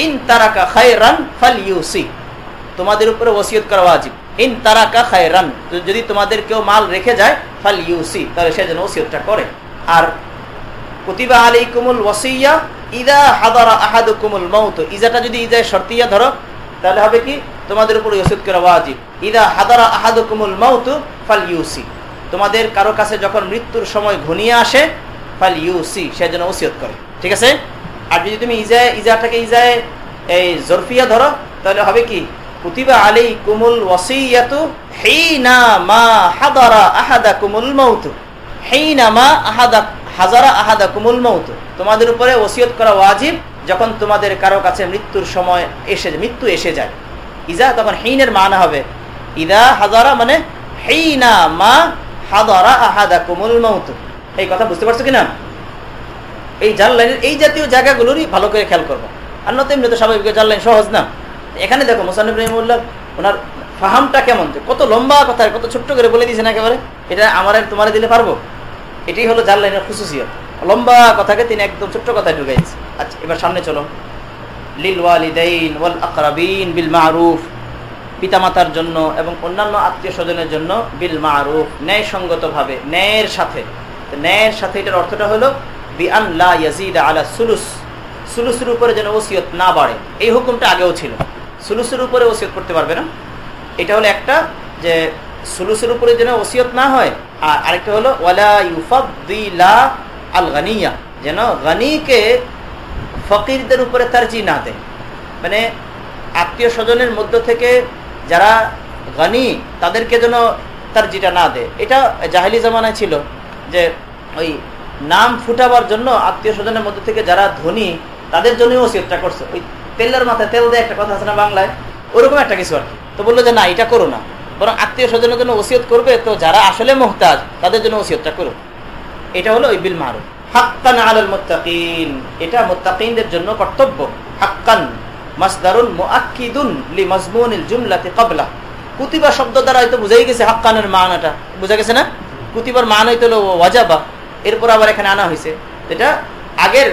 ইন তারাকা খায়রান ফাল ইউসি তোমাদের উপরে ওসিয়ত করা ওয়াজিব। ইন তারাকা খায়রান যদি তোমাদের কেউ মাল রেখে যায়, ফাল ইউসি তাহলে সে যেন ওসিয়তটা করে। আর কুতিবা আলী কুমুল ওসিয়া ইদা হাদারা আহাদু কুমুল মৌত ইজাটা যদি ইজায় শর্তিয়া ধরো, তাহলে হবে কি? তোমাদের উপর ওসিয়ত করা ওয়াজিব। ইদা হাদারা আহাদু কুমুল মৌত ফাল ইউসি তোমাদের কারও কাছে যখন মৃত্যুর সময় ঘনিয়ে আসে ফাল ইউসি সে যেন ওসিয়ত করে। ঠিক আছে? আর যদি তুমি ইজায়, ইজাটাকে ইজায়, এই জরফিয়া ধরো, তাহলে হবে কি? কুতিবা আলী কুমুল ওয়াসিয়াতু হেইনা মা হাদারা আহাদা কুমুল মৌত হেইনা মা আহাদা হাজারা আহাদা কুমুল মৌত। তোমাদের উপরে ওসিয়ত করা ওয়াজিব যখন তোমাদের কারও কাছে মৃত্যুর সময় এসে মৃত্যু এসে যায়। ইজা তখন হিনের মানা হবে। ইদা হাজারা মানে হেইনা মা হাদারা আহাদা কুমুল মৌত। এই কথা বুঝতে পারছ কিনা? এই জাল লাইনের এই জাতীয় জায়গাগুলোরই ভালো করে খেয়াল করব। আর নতুন তো স্বাভাবিক জাল লাইন সহজ না। এখানে দেখো মোসানিব রহিমুল্লাহ ওনার ফাহামটা কেমন? কত লম্বা কথা কত ছোট্ট করে বলে দিয়েছেন একেবারে। এটা আমার তোমারে দিলে পারব? এটাই হলো জাল লাইনের খুশুসিয়ত লম্বা কথাকে তিনি একদম ছোট্ট কথায় ঢুকাইছে। আচ্ছা এবার সামনে চলো। লিল ওয়ালিদাইন ওয়াল আকরাবিন বিল মারুফ। পিতামাতার জন্য এবং অন্যান্য আত্মীয় স্বজনের জন্য বিল মারুফ। ন্যায়সঙ্গতভাবে, ন্যায়ের সাথে। ন্যায়ের সাথে এটার অর্থটা হলো বি আন লা ইয়াজিদ আলা সুলুস। সুলুসের উপরে যেন ওসিয়ত না বাড়ে। এই হুকুমটা আগেও ছিল। সুলুসের উপরে ওসিয়ত করতে পারবে না। এটা হলো একটা যে সুলুসের উপরে যেন ওসিয়ত না হয় আর আরেকটা হলো, ওয়ালা ইউফাদ্দিলা আল গানিয়া যেন গানিকে ফকিরদের উপরে তারজি না দেয়। মানে আত্মীয় স্বজনের মধ্য থেকে যারা গানি, তাদেরকে যেন তারজিটা না দেয়। এটা জাহেলি জামানায় ছিল যে ওই নাম ফুটাবার জন্য আত্মীয় স্বজনের মধ্যে থেকে যারা ধনী, তাদের জন্যই ওসিয়তটা করছে। ওই তেলের মাথায় তেল দেয় একটা কথা আছে না বাংলায়? ওরকম একটা কিছু আর কি। তো বলল যে, না, এটা করো না। বরং আত্মীয় স্বজনের জন্য ওসিয়ত করবে, তো যারা আসলে মোহতাজ, তাদের জন্য ওসিয়তটা করো এটা হলো ওই বিল মারুফ। হাক্কান আলাল মুত্তাকিন, এটা মুত্তাকিনদের জন্য কর্তব্য। হাক্কান মাসদারুন মুআক্কিদুন লি মাজমুনিল জুমলাতি ক্বাবলা। কুতিবা শব্দ দ্বারা হয়তো বুঝাই গেছে হাক্কানের মানাটা। বুঝা গেছে না? কুতিবার মান হইতো ওয়াজাবা। এরপর আবার এখানে আনা হয়েছে। এটা আগের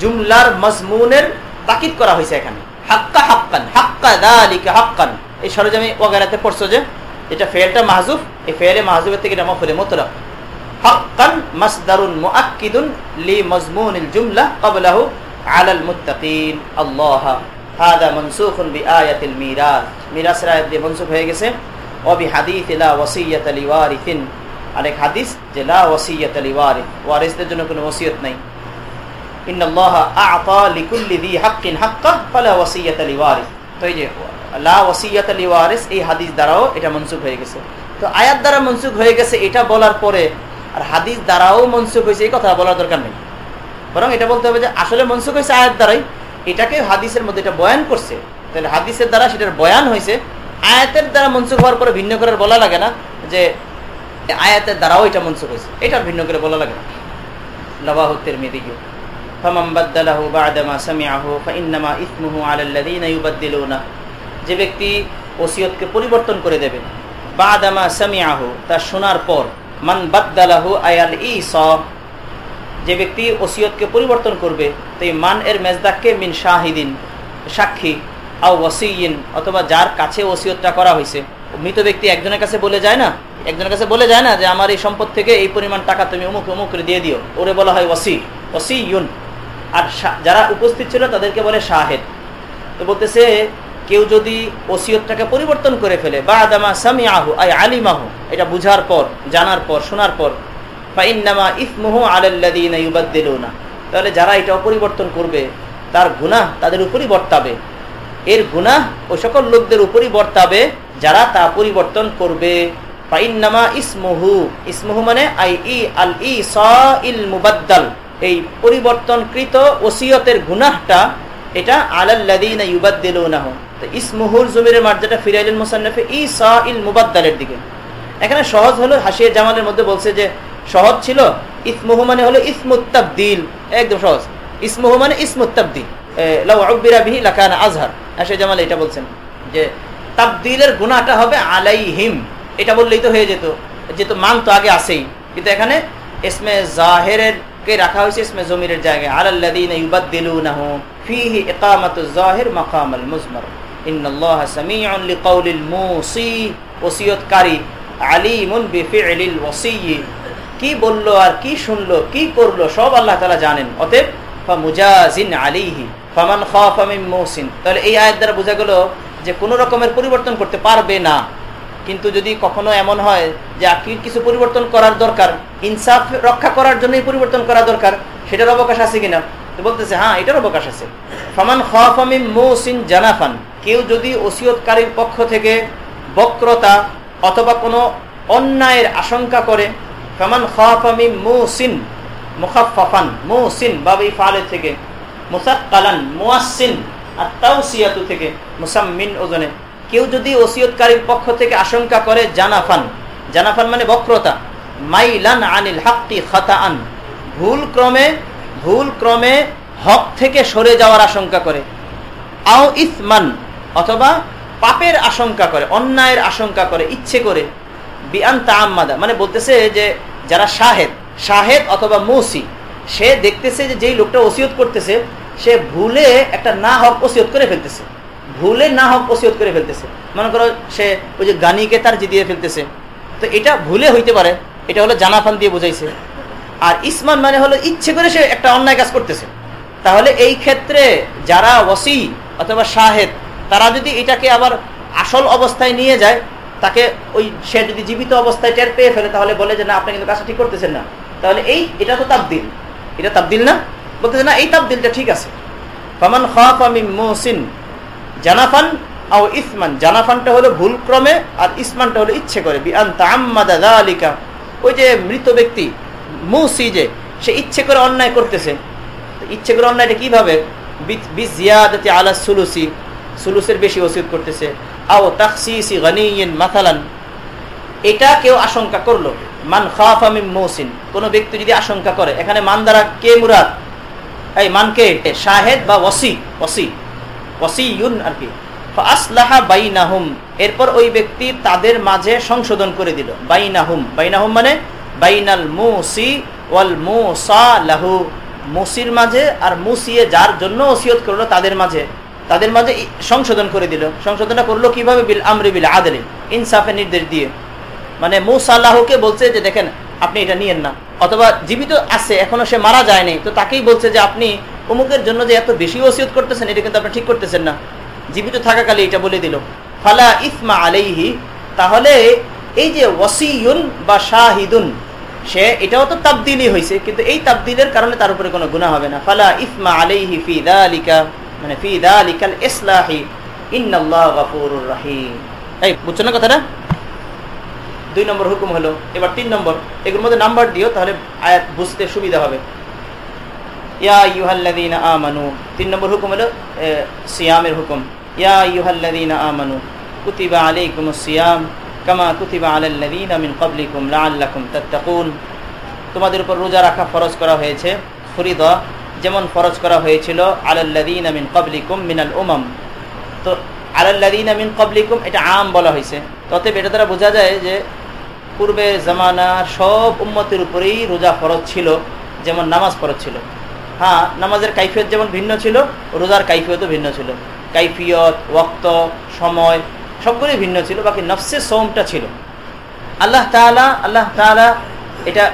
জুমলার মজমুনের তাকিদ করা হয়েছে এখানে। হাক্কা হাক্কান, হাক্কা দালিকা হাক্কান। এই সরজামি ওয়াগারাতে পড়ছো যে এটা ফেলটা মাহজুফ, এই ফেলে মাহজুফের থেকে এটা মফলে মতলক। হাক্কান মাসদারুন মুআক্কিদুন লি মাজমুনিল জুমলা ক্বাবলাহু আলাল মুত্তাকিন। আল্লাহ, হাদা মানসুখুন বিআয়াতিল মিরাস মিরাসের আয়াত দিয়ে মনসুখ হয়ে গেছে। ও বিহাদিস লা ওয়াসিয়াতা লিওয়ারিথিন আরেক হাদিস যে লা ওয়াসিয়াতা লিওয়ারিথ ওয়ারিসদের জন্য কোনো ওসিয়ত নাই। ইন আল্লাহ আ'তা লিকুল্লি যী হাক্কিন হাক্কা, ফালা ওয়াসিয়াতা লিওয়ারিথ তো এই যে লা ওয়াসিয়াতা লিওয়ারিস এই হাদিস দ্বারাও এটা মনসুখ হয়ে গেছে তো আয়াত দ্বারা মনসুখ হয়ে গেছে এটা বলার পরে আর হাদিস দ্বারাও মনসুখ হয়েছে এই কথা বলার দরকার নেই বরং এটা বলতে হবে যে আসলে মনসুখ হয়েছে আয়াত দ্বারাই এটাকে হাদিসের মধ্যে এটা বয়ান করছে তাহলে হাদিসের দ্বারা সেটার বয়ান হয়েছে আয়াতের দ্বারা মনসুখ হওয়ার পরে ভিন্ন করে বলা লাগে না যে আয়াতের দ্বারাও এটা মনসুখ হয়েছে এটা ভিন্ন করে বলা লাগে না লবাহুত্তের মেদিকে فمن بدله بعدما سمعه فإنما إثمه على الذين يبدلونه যে ব্যক্তি ওসিয়তকে পরিবর্তন করে দেবে। বাদামা সামিয়াহু তা শোনার পর, মান বাদ্দালাহু আয়াল ইসা যে ব্যক্তি ওসিয়তকে পরিবর্তন করবে তো এই মান এর মেজদাককে মিন শাহিদিন, সাক্ষী, আও ওসিয়িন অথবা যার কাছে ওসিয়তটা করা হয়েছে মৃত ব্যক্তি একজনের কাছে বলে যায় না? একজনের কাছে বলে যায় না যে, আমার এই সম্পদ থেকে এই পরিমাণ টাকা তুমি অমুক অমুক করে দিয়ে দিও। ওরে বলা হয় ওসি ওসি ইউন আর যারা উপস্থিত ছিল তাদেরকে বলে শাহেদ। তো বলতেছে কেউ যদি ওসিয়তটাকে পরিবর্তন করে ফেলে বা আদামা সামি আহু আই আলিমাহু, এটা বুঝার পর, জানার পর, শোনার পর, ফাইন্নামা ইসমুহু আলাল্লাদিনা ইউবাদ্দিলুনা। তাহলে যারা এটা পরিবর্তন করবে, তার গুনাহ তাদের উপরই বর্তাবে। এর গুনাহ ওই সকল লোকদের উপরই বর্তাবে, যারা তা পরিবর্তন করবে। ফাইন্নামা ইসমুহু ইসমুহু মানে আই ই, আল ই, সা, ইল মুবাদ্দাল। এই পরিবর্তনকৃত ওসিয়তের গুনাহটা, এটা আলাল্লাদিনা ইউবাদ্দিলুনাহু। তো জমিরের মার্জাটা ফিরাইলুল মুসান্নাফে ই সা ইল মুবাদ্দালের দিকে। এখানে সহজ হলো, হাসিয়া জামালের মধ্যে বলছে যে, সহজ ছিল, ইসমুহু মানে হলো ইসমুত্তাবদিল, একদম সহজ। ইসমুহু মানে ইসমুত্তাবদিল। আজহার। হাসিয়া জামাল এটা বলছেন যে, তাবদিলের গুনাহটা হবে এটা বললেই তো হয়ে যেত। যেহেতু মান তো আগে আসেই কিন্তু এখানে ইসমে জাহেরের কে রাখা হয়েছে, ইসমে জমিরের জায়গায়। আলাল্লাযীনা ইউবাদদিলুনাহু ফীহি ইকামাতুজ জাহির মাকামাল মুজমার। ইন্নাল্লাহা সামিউন লিকাউলিল মুসি, ওসিয়তকারী, আলিমুন বিফিলিল ওসি কি বলল আর কি শুনলো, কি করল, সব আল্লাহ তাআলা জানেন। অতএব, ফামুজাজিন আলাইহি, ফামান খাফা মিন মুসিন। তাহলে এই আয়াত দ্বারা বোঝা গেল যে কোনো রকমের পরিবর্তন করতে পারবে না। কিন্তু যদি কখনো এমন হয় যে আকির কিছু পরিবর্তন করার দরকার, ইনসাফ রক্ষা করার জন্যই পরিবর্তন করা দরকার, সেটার অবকাশ আছে কিনা? বলতেছে হ্যাঁ এটার অবকাশ আছে। ফামান খাফামিম মুসিন জানাফান কেউ যদি ওসিয়তকারীর পক্ষ থেকে বক্রতা অথবা কোনো অন্যায়ের আশঙ্কা করে, ফামান খাফামিম মুসিন মুখাফাফান মুসিন বাবি ফালে থেকে, মুসাক্কালান মুয়াসিন তাওসিয়াতু থেকে, মুসাম্মিন ওজনে, কেউ যদি ওসিয়তকারীর পক্ষ থেকে আশঙ্কা করে জানাফান জানাফান মানে বক্রতা, মাইলান আনিল হাক্কি খাতাআন, ভুল ক্রমে ভুল ক্রমে হক থেকে সরে যাওয়ার আশঙ্কা করে, আও ইসমান অথবা পাপের আশঙ্কা করে, অন্যায়ের আশঙ্কা করে, ইচ্ছে করে বিআন তাম্মাদা মানে বলতেছে যে যারা শাহেদ শাহেদ অথবা মৌসি, সে দেখতেছে যে যেই লোকটা ওসিয়ত করতেছে, সে ভুলে একটা না হক ওসিয়ত করে ফেলতেছে। ভুলে না হক ওসিয়ত করে ফেলতেছে। মনে করো সে ওই যে গানিকে তার জিতিয়ে ফেলতেছে। তো এটা ভুলে হইতে পারে, এটা হলো জানাফান দিয়ে বোঝাইছে। আর ইসমান মানে হলো ইচ্ছে করে সে একটা অন্যায় কাজ করতেছে। তাহলে এই ক্ষেত্রে যারা ওসি অথবা শাহেদ তারা যদি এটাকে আবার আসল অবস্থায় নিয়ে যায়, তাকে ওই সে যদি জীবিত অবস্থায় টের পেয়ে ফেলে, তাহলে বলে যে, না, আপনি কিন্তু কাজটা ঠিক করতেছেন না। তাহলে এই, এটা তো তাবদিল। এটা তাবদিল না? বলতেছে, না, এই তাবদিলটা ঠিক আছে। ফামান খাফ মোহসিন জানাফান আও ইসমান। জানাফানটা হলো ভুল ক্রমে আর ইসমানটা হলো ইচ্ছে করে। যালিকা। ওই যে মৃত ব্যক্তি, মুসি যে, সে ইচ্ছে করে অন্যায় করতেছে। ইচ্ছে করে অন্যায়টা কীভাবে? বিজিয়াদাতি আলা সুলুসি। সুলুসের বেশি ওসিয়ত করতেছে। আও তাকসিসি গানিয়িন মাথালান এটা কেউ আশঙ্কা করল। মান খাফা মিন মুসিন। কোন ব্যক্তি যদি আশঙ্কা করে, এখানে মান দ্বারা কে মুরাদ? এই মানকে শাহেদ বা ওসি ওসি ওসিউন আর কি। আসলাহা বাইনাহুম। এরপর ওই ব্যক্তি তাদের মাঝে সংশোধন করে দিল। বাইনাহুম। বাইনাহুম মানে বাইনাল মুসি ওয়াল মুসা লাহু। মুসির মাঝে আর মুসিয়ে যার জন্য ওসিয়ত করল তাদের মাঝে। তাদের মাঝে সংশোধন করে দিল। সংশোধনটা করল কীভাবে? বিল আমরি বিল আদলে। ইনসাফে নির্দেশ দিয়ে। মানে মুসাল্লাহকে বলছে যে, দেখেন, আপনি এটা নিয়েন না। অথবা, জীবিত আছে, এখনও সে মারা যায়নি। তো তাকেই বলছে যে, আপনি অমুকের জন্য যে এত বেশি ওসিয়ত করতেছেন, এটা কিন্তু আপনি ঠিক করতেছেন না। জীবিত থাকাকালে এটা বলে দিল। ফালা ইসমা আলাইহি, তাহলে এই যে ওয়াসিউন বা শাহিদুন, সে এটাও তো তাবদিলই হয়েছে কিন্তু এই তাবদিলের কারণে তার উপরে কোনো গুণা হবে না। ফালা ইসমা আলাইহি ফি দালিকা মানে ফি দালিকাল ইসলাহি এই কথাটা? দুই নম্বর হুকুম হলো, এবার তিন নম্বর, এগুলোর মধ্যে নাম্বার দিও, তাহলে আয়াত বুঝতে সুবিধা হবে। ইয়া ইউহাল্লাদিন আমানু, তিন নম্বর হুকুম হলো সিয়ামের হুকুম। ইয়া আমানু, কুতিবা সিয়াম, কামা কুতিবা আলাল্লাদিন মিন ক্বাবলিকুম লাআল্লাকুম তাত্তাকুন। তোমাদের উপর রোজা রাখা ফরজ করা হয়েছে, ফরিদা যেমন ফরজ করা হয়েছিল আলাল্লাদিন মিন ক্বাবলিকুম মিনাল উমাম। তো আলাল্লাদিন মিন ক্বাবলিকুম এটা আম বলা হয়েছে। ততএব এটা দ্বারা বোঝা যায় যে পূর্বে জামানার সব উম্মতের উপরেই রোজা ফরজ ছিল, যেমন নামাজ ফরজ ছিল। হ্যাঁ নামাজের কাইফিয়ত যেমন ভিন্ন ছিল, রোজার কাইফিয়তও ভিন্ন ছিল। কাইফিয়ত ওক্ত সময় সবগুলি ভিন্ন ছিল, বাকি নফসে সোমটা ছিল। আল্লাহ তালা আল্লাহ তালা এটা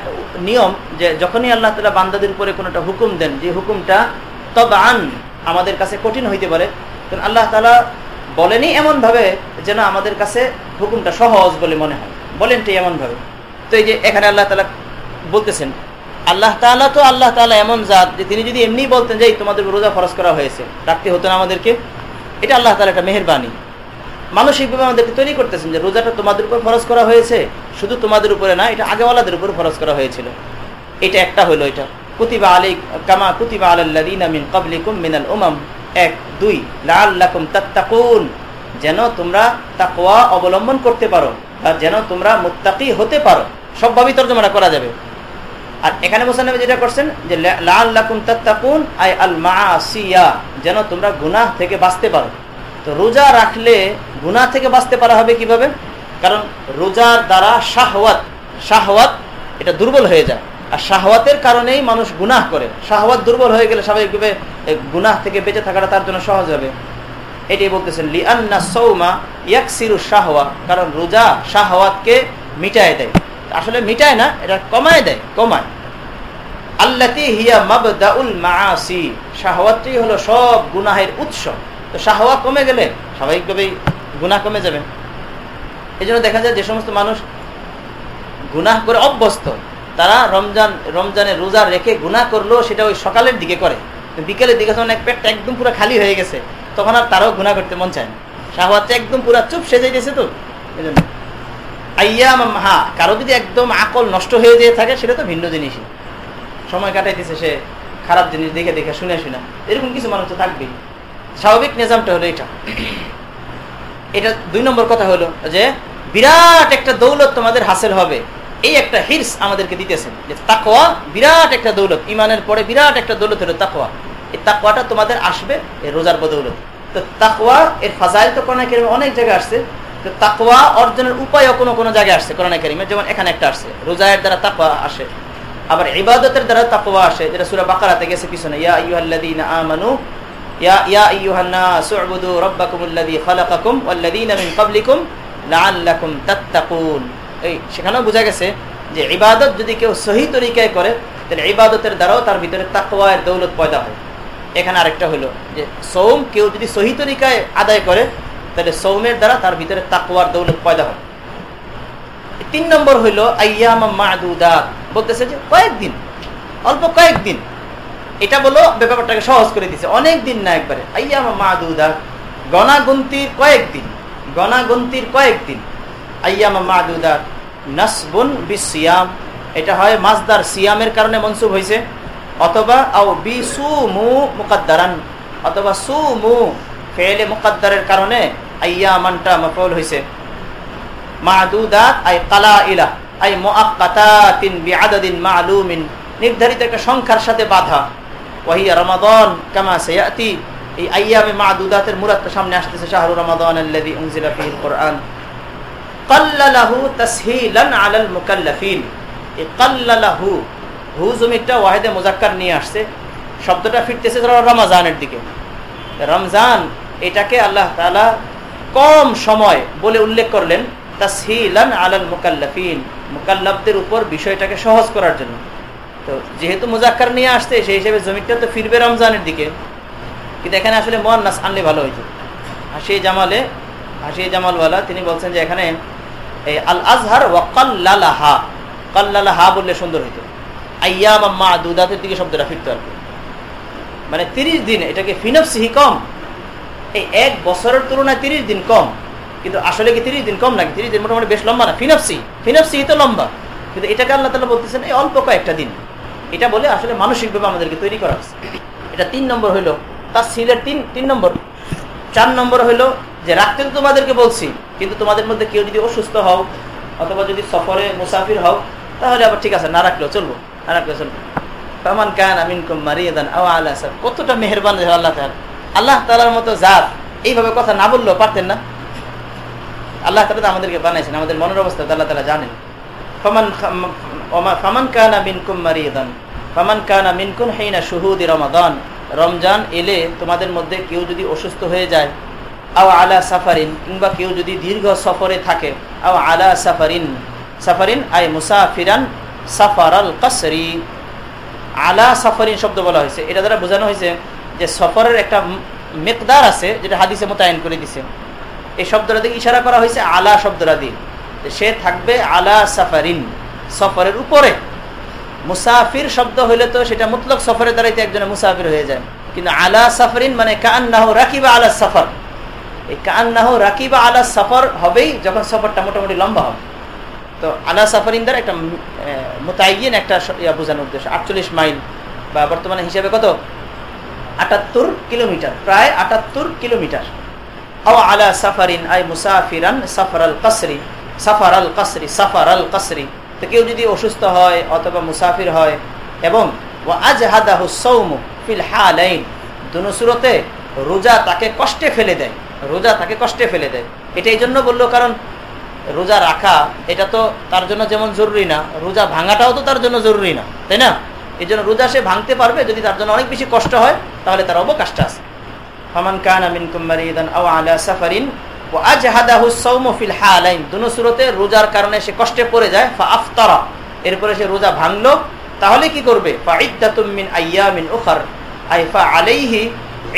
নিয়ম যে যখনই আল্লাহ তালা বান্দাদের উপরে কোনো একটা হুকুম দেন, যে হুকুমটা তব আন আমাদের কাছে কঠিন হইতে পারে, কারণ আল্লাহ তালা বলেনি এমনভাবে যেন আমাদের কাছে হুকুমটা সহজ বলে মনে হয়। বলেনটাই এমনভাবে। তো এই যে এখানে আল্লাহ তালা বলতেছেন, আল্লাহ তালা তো আল্লাহ তালা এমন জাত যে তিনি যদি এমনি বলতেন যে তোমাদের রোজা ফরজ করা হয়েছে, রাখতে হতো না আমাদেরকে, এটা আল্লাহ তালা একটা মেহরবানি। মানসিকভাবে আমাদেরকে তৈরি করতেছেন যে রোজাটা তোমাদের উপর ফরজ করা হয়েছে, শুধু তোমাদের উপরে না, এটা আগেওয়ালাদের উপর ফরজ করা হয়েছিল। এটা একটা হলো এটা। কুতিবা আলী কামা কুতিবা আলাল্লাদিন মিন কাবলিকুম মিনাল উমাম। এক, দুই লাল লাল্লাকুম তাত্তাকুন। যেন তোমরা তাকওয়া অবলম্বন করতে পারো বা যেন তোমরা মুত্তাকি হতে পারো। সবভাবেই তর্জমাটা করা যাবে। আর এখানে মোসানবী যেটা করছেন, যে লাল লাল্লাকুম তাত্তাকুন, আই আল মাসিয়া যেন তোমরা গুনাহ থেকে বাঁচতে পারো। তো রোজা রাখলে গুনাহ থেকে বাঁচতে পারা হবে কীভাবে? কারণ রোজার দ্বারা শাহওয়াত শাহওয়াত এটা দুর্বল হয়ে যায়। আর শাহওয়াতের কারণেই মানুষ গুনাহ করে। শাহওয়াত দুর্বল হয়ে গেলে স্বাভাবিকভাবে গুনাহ থেকে বেঁচে থাকাটা তার জন্য সহজ হবে। এটাই বলতেছেন, লিআন্না সৌমা ইয়াকসিরু শাহওয়া। কারণ রোজা শাহওয়াতকে মিটায় দেয়। আসলে মিটায় না, এটা কমায় দেয়, কমায়। আল্লাতি হিয়া মাবদাউল মাআসি। শাহওয়াতই হলো সব গুনাহের উৎস। তো শাহওয়া কমে গেলে স্বাভাবিকভাবেই গুনাহ কমে যাবে। এই দেখা যায় যে সমস্ত মানুষ গুনাহ করে অভ্যস্ত। তারা রমজান, রমজানের রোজা রেখে গুনাহ করল সেটা ওই সকালের দিকে করে। বিকেলের দিকে যখন এক পেটটা একদম পুরো খালি হয়ে গেছে, তখন আর তারাও গুণা করতে মন চায় না। শাহওয়াতটা একদম পুরো চুপ সেজে গেছে তো। এই জন্য আইয়াম হা কারও যদি একদম আকল নষ্ট হয়ে যেয়ে থাকে, সেটা তো ভিন্ন জিনিসই। সময় কাটাইতেছে সে, খারাপ জিনিস দেখে দেখে শুনে শুনে। এরকম কিছু মানুষ তো থাকবেই। স্বাভাবিক নিজামটা হলো এটা। এটা দুই নম্বর কথা হলো যে, বিরাট একটা দৌলত তোমাদের হাসিল হবে। এই একটা হিরস আমাদেরকে দিতেছেন যে তাকোয়া বিরাট একটা দৌলত। ইমানের পরে বিরাট একটা দৌলত হলো তাকোয়া এই তাকোয়াটা তোমাদের আসবে, এই রোজার বদৌলত। তো তাকোয়া এর ফাজাইল তো কোরআন কেরিমে অনেক জায়গায় আসছে। তো তাকোয়া অর্জনের উপায়ও কোনো কোনো জায়গায় আসছে কোরআন কেরিমে। যেমন এখানে একটা আসছে, রোজায়ের দ্বারা তাকোয়া আসে। আবার ইবাদতের দ্বারা তাকোয়া আসে, যেটা সুরা বাকারাতে গেছে পিছনে, ইয়া ইউহাল্লাযীনা আমানু ইয়া ইয়া আইয়ুহান নাস উবুদু রাব্বাকুমুল্লাযী খালাকাকুম ওয়াল্লাযীনা মিন ক্বাবলিকুম লাআল্লাকুম তাত্তাকুন। এই, সেখানেও বোঝা গেছে যে ইবাদত যদি কেউ সহি তরিকায় করে, তাহলে ইবাদতের দ্বারাও তার ভিতরে তাকওয়ার দৌলত পয়দা হয়। এখানে আরেকটা হলো যে সৌম কেউ যদি সহি তরিকায় আদায় করে, তাহলে সৌমের দ্বারা তার ভিতরে তাকওয়ার দৌলত পয়দা হয়। তিন নম্বর হইল আইয়াম মাদুদাত। বলতেছে যে কয়েকদিন, অল্প কয়েকদিন। এটা বলো ব্যাপারটাকে সহজ করে দিছে অনেক দিন না একবারে। আইয়াম মাদুদাত গণাগুন্তির কয়েকদিন গণাগুন্তির কয়েকদিন আইয়াম মাদুদাত নাসবুন বিসিয়াম, এটা হয় মাসদার সিয়ামের কারণে মনসুব হয়েছে। অথবা আও বি সু মু মুকাদ্দারান, অথবা সু মু ফেলে মুকাদ্দারের কারণে আইয়া আইয়ামানটা মফল হয়েছে। মা মাদুদাত আই কালা ইলা আই মুআক্কাতাতিন বিআদাদিন মালুমিন। নির্ধারিত একটা সংখ্যার সাথে বাধা। ওয়াহিয়া রমাদান মাদুদাতের মুরাদটা সামনে আসতেছে হু ওয়াহিদে নিয়ে আসছে। শব্দটা ফিরতেছে রমাজানের দিকে। রমজান, এটাকে আল্লাহ কম সময় বলে উল্লেখ করলেন, তাসহীলান আলাল মুকাল্লাফিন। মুকাল্লাফদের উপর বিষয়টাকে সহজ করার জন্য। তো যেহেতু মুজাক্কার নিয়ে আসছে, সেই হিসেবে জমিটা তো ফিরবে রমজানের দিকে। কিন্তু এখানে আসলে মন মোয়ান্নাস আনলে ভালো হইতো। হাসি জামালে হাসি জামালওয়ালা, তিনি বলছেন যে এখানে, এই আল আজহার ওয়াকাল্লাহা কাল্লাহা বললে সুন্দর হইতো। আইয়াম আম্মা দুদাতের দিকে শব্দটা ফিরতো আর মানে তিরিশ দিন, এটাকে ফিনফসিহি কম। এই এক বছরের তুলনায় তিরিশ দিন কম। কিন্তু আসলে কি তিরিশ দিন কম নাকি? তিরিশ দিন মোটামুটি বেশ লম্বা না? ফিনফসি ফিনফসিহি তো লম্বা। কিন্তু এটাকে আল্লাহ তালা বলতেছেন, এই অল্প কয়েকটা দিন। এটা বলে আসলে মানসিকভাবে আমাদেরকে তৈরি করা হচ্ছে এটা তিন নম্বর হইল তার সিলের তিন তিন নম্বর। চার নম্বর হইল যে রাখতে তো তোমাদেরকে বলছি, কিন্তু তোমাদের মধ্যে কেউ যদি অসুস্থ হও অথবা যদি সফরে মুসাফির হও, তাহলে আবার ঠিক আছে, না রাখলেও চলবো, না রাখলেও চলবো। ফামান কান আমিন কুমারিয়াদান আও আল্লাহ স্যার কতটা মেহরবান আল্লাহ তাআলা। আল্লাহ তাআলার মতো জাত, এইভাবে কথা না বললেও পারতেন না। আল্লাহ তাআলা আমাদেরকে বানাইছেন, আমাদের মনের অবস্থা আল্লাহ তালা জানেন। রমাদান। রমজান এলে তোমাদের মধ্যে কেউ যদি অসুস্থ হয়ে যায়, আও আলা সাফারিন, কিংবা কেউ যদি দীর্ঘ সফরে থাকে, আও আলা সাফারিন সাফারিন আই মুসাফিরান সাফার আল কাসরি। আলা সাফারিন শব্দ বলা হয়েছে। এটা দ্বারা বোঝানো হয়েছে যে সফরের একটা মেকদার আছে যেটা হাদিসে মোতায়েন করে দিছে। এই শব্দটা দিয়ে ইশারা করা হয়েছে আলা শব্দটা দিয়ে। সে থাকবে আলা সাফারিন। সফরের উপরে। মুসাফির শব্দ হইলে তো সেটা মুতলক সফরের দ্বারাই একজনে মুসাফির হয়ে যায়। কিন্তু আলা সাফরিন মানে কান্নাহ রাকিবা আলা সফর। এই কান্নাহ রাকিবা আলা সফর হবেই যখন সফরটা মোটামুটি লম্বা হবে। তো আলা সাফরিন দ্বারা একটা মোতাইন একটা ইয়া বোঝানোর উদ্দেশ্য। আটচল্লিশ মাইল বা বর্তমানে হিসাবে কত? আটাত্তর কিলোমিটার, প্রায় আটাত্তর কিলোমিটার। আও আলা সাফারিন, আই মুসাফিরান সাফর আল কাসরি সাফার আল কাসরি সাফার আল কাসরি। তো কেউ যদি অসুস্থ হয় অথবা মুসাফির হয়, এবং আজ হাদাহু সৌমু ফিল হালাইন দুনুসুরতে রোজা তাকে কষ্টে ফেলে দেয়, রোজা তাকে কষ্টে ফেলে দেয়। এটা এই জন্য বলল কারণ রোজা রাখা, এটা তো তার জন্য যেমন জরুরি না, রোজা ভাঙাটাও তো তার জন্য জরুরি না, তাই না? এই জন্য রোজা সে ভাঙতে পারবে, যদি তার জন্য অনেক বেশি কষ্ট হয়, তাহলে তার অবকাশটা আছে। ফামান কান আমিন কুমারিদান আলা সাফারিন ও আজ হাদাহু সৌম ফিল হালাইন। দুনো সুরতে রোজার কারণে সে কষ্টে পড়ে যায় ফা আফতারা এরপরে সে রোজা ভাঙলো। তাহলে কি করবে? ফা ইদ্দাতুম মিন আইয়ামিন উখার। আই ফা আলাইহি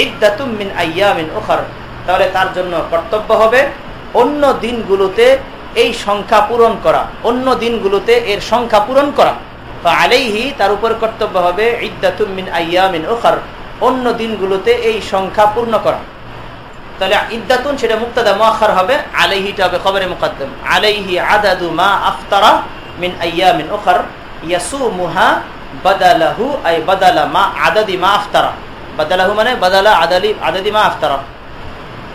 ইদ্দাতুম মিন আইয়ামিন উখার। তাহলে তার জন্য কর্তব্য হবে অন্য দিনগুলোতে এই সংখ্যা পূরণ করা। অন্য দিনগুলোতে এর সংখ্যা পূরণ করা। বা আলাইহি তার উপর কর্তব্য হবে ইদ্দাতুম মিন আইয়ামিন উখার। অন্য দিনগুলোতে এই সংখ্যা পূর্ণ করা। তাহলে ইদ্দাতুন সেটা মুক্তাদা মুআখার হবে। আলাইহিটা হবে খবরে মুকদ্দম। আলাইহি আদাদু মা আফতারা মিন আইয়ামিন উখার। ইয়াসুমুহা বাদালাহু, আই বাদালা মা আদাদি মা আফতারা। বাদালাহু মানে বাদালা আদালি, আদাদি মা আফতারা।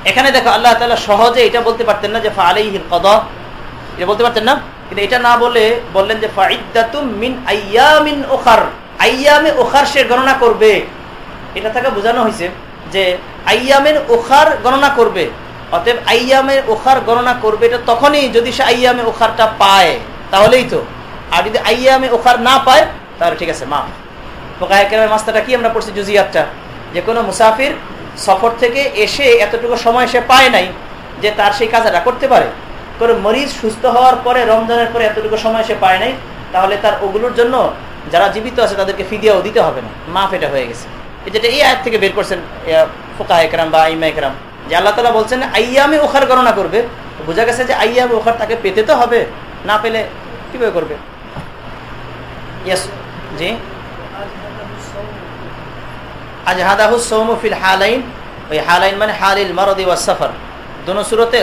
এখানে দেখো আল্লাহ তাআলা সহজে এটা বলতে পারতেন না যে ফালাইহিল কদা এটা বলতে পারতেন না? কিন্তু এটা না বলে বললেন যে ফাইদাতুম মিন আইয়ামিন ওখার আইয়ামে ওখার সে গণনা করবে। এটা থেকে বোঝানো হয়েছে যে আইয়ামের ওখার গণনা করবে। অতএব আইয়ামের ওখার গণনা করবে, এটা তখনই যদি সে আইয়ামে ওখারটা পায়, তাহলেই তো। আর যদি আইয়ামে ওখার না পায়, তাহলে ঠিক আছে মা মাস্তাটা কি আমরা পড়ছি জুজিয়াতটা? যে কোনো মুসাফির সফর থেকে এসে এতটুকু সময় সে পায় নাই যে তার সেই কাজটা করতে পারে। করে মরিজ সুস্থ হওয়ার পরে, রমজানের পরে এতটুকু সময় সে পায় নাই, তাহলে তার ওগুলোর জন্য যারা জীবিত আছে তাদেরকে ফিদিয়াও দিতে হবে না। মাফ এটা হয়ে গেছে। যেটা এই আয়াত থেকে বের করছেন ফোকাহ একরাম বা আইমা একরাম। যে আল্লাহ তালা বলছেন, আইয়ামে ওখার গণনা করবে। বোঝা গেছে যে আইয়ামে ওখার তাকে পেতে তো হবে, না পেলে কীভাবে করবে? ইয়েস জি। মানে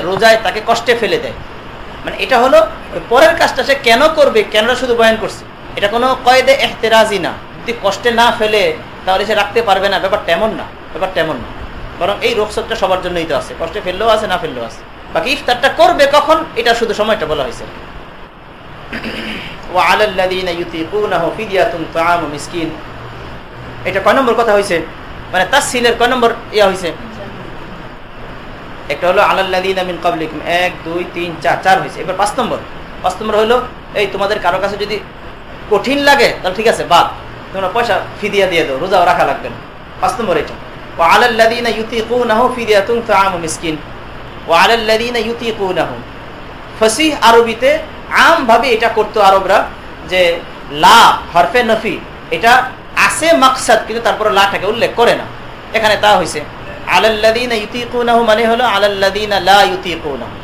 রোজায় তাকে কষ্টে ফেলে দেয়। মানে এটা হলো পরের কাজটা সে কেন করবে শুধু বয়ান করছে। এটা কোনো না। যদি কষ্টে না ফেলে, তাহলে সে রাখতে পারবে না। ব্যাপার তেমন না ব্যাপার তেমন না। বরং এই রোগসবটা সবার জন্যই তো আছে। কষ্টে ফেললেও আছে, না ফেললেও আছে। বাকি ইফতারটা করবে কখন? এটা শুধু সময়টা বলা হয়েছে। মানে কারও কাছে যদি কঠিন লাগে, তাহলে ঠিক আছে, বাদ। তোমরা পয়সা ফিদিয়া দিয়ে দাও, রোজাও রাখা লাগবে না। পাঁচ নম্বর এটা। ও আলাল্লাদিন ইউতিকুনাহু ফিদিয়াতুন তাআমু মিসকিন। ও আলাল্লাদিন ইউতিকুনাহু। ফসিহ আরবিতে আমভাবে এটা করতো আরবরা যে লা, হরফে নফি, এটা আছে মাকসাদ, কিন্তু তারপরে লাটাকে উল্লেখ করে না। এখানে তা হয়েছে আলাল্লাদিন ইউতিকুনাহু মানে হলো আলাল্লাদিন লা ইউতিকুনাহু।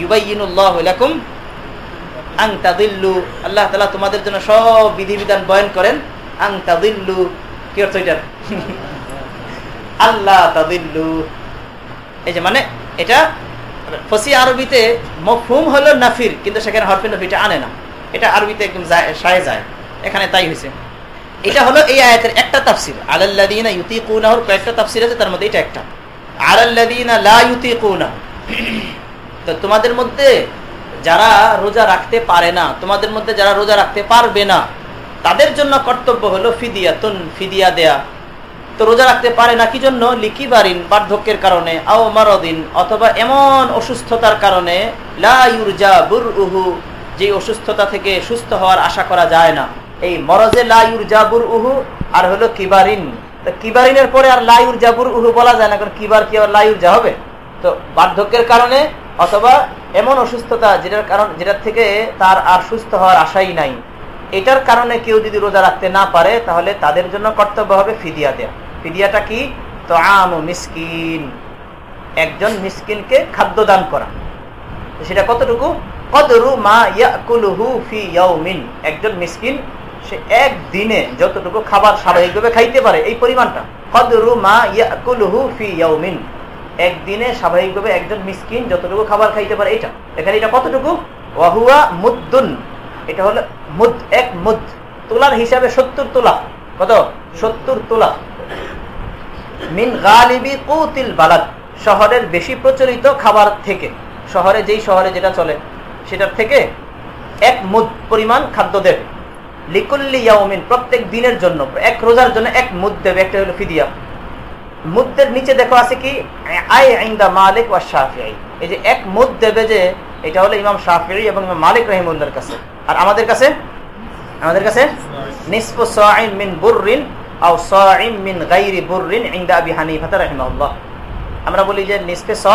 ইউবাইয়িনুল্লাহু লাকুম আং তাদিল্লু আল্লাহ তাআলা তোমাদের জন্য সব বিধিবিধান বয়ান করেন। আং তাদিল্লু কি অর্থ এটার? আল্লাহ তাদিল্লু। এই যে মানে এটা ফসি আরবিতে মফহুম হলো নাফির, কিন্তু সেখানে হরফে নফিটা আনে না। এটা আরবিতে একদম সায় যায়। এখানে তাই হয়েছে। এটা হলো এই আয়াতের একটা তাফসির। আলাল্লাদিনা ইউতিকুনাহুর কয়েকটা তাফসির আছে, তার মধ্যে এটা একটা। আলাল্লাদিনা লা ইউতিকুনাহু তো তোমাদের মধ্যে যারা রোজা রাখতে পারে না, তোমাদের মধ্যে যারা রোজা রাখতে পারবে না, তাদের জন্য কর্তব্য হলো ফিদিয়া তুন ফিদিয়া দেয়া। তো রোজা রাখতে পারে না কি জন্য লিকিবারিন, বার্ধক্যের কারণে, আও মারদিন, অথবা এমন অসুস্থতার কারণে লাইউরজা বুর যে অসুস্থতা থেকে সুস্থ হওয়ার আশা করা যায় না। এই মরজে লাইউর জাবুর উহু আর হলো কিবারিন। তো কিবারিনের পরে আর লাইউর জাবুর উহু বলা যায় না, কারণ কিবার কি আবার লাইউর যা হবে? তো বার্ধক্যের কারণে, অথবা এমন অসুস্থতা যেটার কারণ, যেটার থেকে তার আর সুস্থ হওয়ার আশাই নাই। এটার কারণে কেউ যদি রোজা রাখতে না পারে, তাহলে তাদের জন্য কর্তব্য হবে ফিদিয়া দেয়া। ফিদিয়াটা কি? তো আম মিসকিন। একজন মিসকিনকে খাদ্য দান করা সেটা কতটুকু? কদরু মা ইয়াকুলুহু ফি ইয়াউমিন। একজন মিসকিন, সে এক দিনে যতটুকু খাবার স্বাভাবিকভাবে খাইতে পারে, এই পরিমাণটা। কদরু মা ইয়াকুলুহু ফি ইয়াউমিন। একদিনে স্বাভাবিকভাবে একজন মিসকিন যতটুকু খাবার খাইতে পারে এটা এখানে এটা কতটুকু? ওয়াহুয়া মুদ্দুন। এটা হলো মুদ, এক মুদ। তোলার হিসাবে সত্তর তোলা। কত? সত্তর তোলা। মিন গালিবি কৌতিল বালাদ, শহরের বেশি প্রচলিত খাবার থেকে। শহরে যেই শহরে যেটা চলে, সেটার থেকে এক মুদ পরিমাণ খাদ্য দেবে লিকুল্লি ইয়াউমিন, প্রত্যেক দিনের জন্য, এক রোজার জন্য এক মুদ দেবে, একটা হলো ফিদিয়া। মুদ্দের নিচে দেখো আছে কি? আই আইন্দা মালিক ওয়া শাফিঈ। এই যে এক মুদ দেবে যে, এটা হলো ইমাম শাফিঈ এবং ইমাম মালিক রহিমুল্লাহর কাছে। আর আমাদের কাছে? আমাদের কাছে? নিসফু সাইম মিন বুররিন আও সাইম মিন গায়রি বুররিন ইনদা আবি হানিফা রাহিমাহুল্লাহ। আমরা বলি যে নিসফে স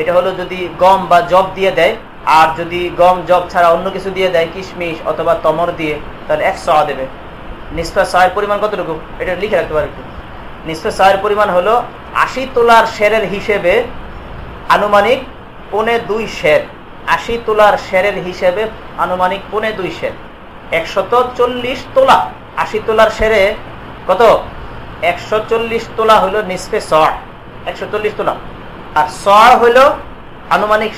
এটা হলো যদি গম বা জব দিয়ে দেয়, আর যদি গম জব ছাড়া অন্য কিছু দিয়ে দেয়, কিশমিশ অথবা তমর দিয়ে, তাহলে এক স দেবে। নিসফে সায়ের পরিমাণ কতটুকু? এটা লিখে রাখতে পারে একটু। নিসফে সায়ের পরিমাণ হলো আশি তোলার শেরের হিসেবে আনুমানিক পনে দুই শের। আশি তোলার শেরের হিসেবে আনুমানিক পনে দুই শের। একশত চল্লিশ তোলা আশি তোলার শেরে কত? একশো চল্লিশ তোলা হলো নিসফে সর। একশো চল্লিশ তোলা। আর সর হলো আনুমানিক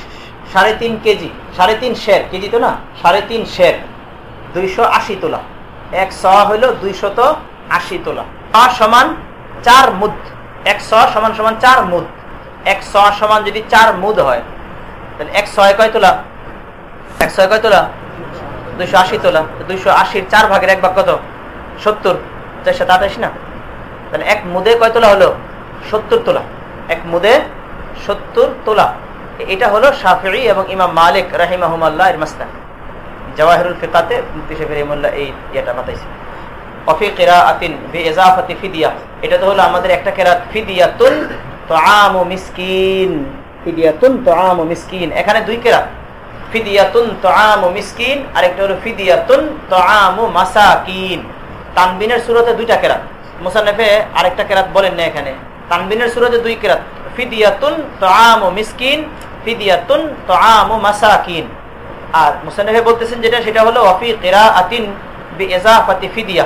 সাড়ে তিন কেজি, সাড়ে তিন শের, কেজি তো না? সাড়ে তিন শের। দুইশো আশি তোলা। এক স হইল দুইশত আশি তোলা। স সমান চার মুদ। এক স সমান সমান চার মুদ। এক স সমান যদি চার মুদ হয়, তাহলে এক ছয় কয় তোলা? এক ছয় কয় তোলা? দুইশো আশি তোলা। দুইশো আশির চার ভাগের এক ভাগ কত? সত্তর। চারশো আঠাশ না? তাহলে এক মুদে কয় তোলা হলো? সত্তর তোলা। এক মুদে সত্তর তোলা। এটা হলো শাফি এবং ইমাম মালিক রাহিমাহুমাল্লাহ এর মাস্তান জওয়াহিরুল ফিকাতে মুফতি এই ইয়েটা বাতাইছে অফি কিরাআতিন বিইজাফাতি ফিদিয়া। এটা তো হলো আমাদের একটা কেরাত, ফিদিয়াতুন তুআমু মিসকিন। ফিদিয়াতুন তুআমু মিসকিন। এখানে দুই কেরাত। ফিদিয়াতুন তুআমু মিসকিন, আরেকটা হলো ফিদিয়াতুন তুআমু মাসাকিন। তানবিনের সূরাতে দুইটা কেরাত। মুসান্নাফে আরেকটা কেরাত বলেন না এখানে। তানবিনের সূরাতে দুই কেরাত। ফিদিয়াতুন তুআমু মিসকিন, ফিদিয়াতুন তুআমু মাসাকিন। আর মুসান্নাফে বলতেছেন যেটা, সেটা হলো ওয়াফি কিরাআতিন বিইজাফাতি ফিদিয়া।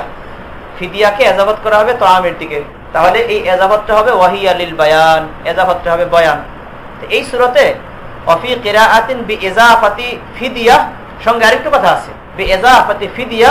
ফিদিয়াকে এজাবত করা হবে তোয়ামের দিকে। তাহলে এই এজাবতটা হবে ওয়াহি আলিল বায়ান এজাবতটা হবে বয়ান। তো এই সুরতে অফি কিরাআতিন বি ইজাফাতি ফিদিয়া সঙ্গে আরেকটা কথা আছে। বি ইজাফাতি ফিদিয়া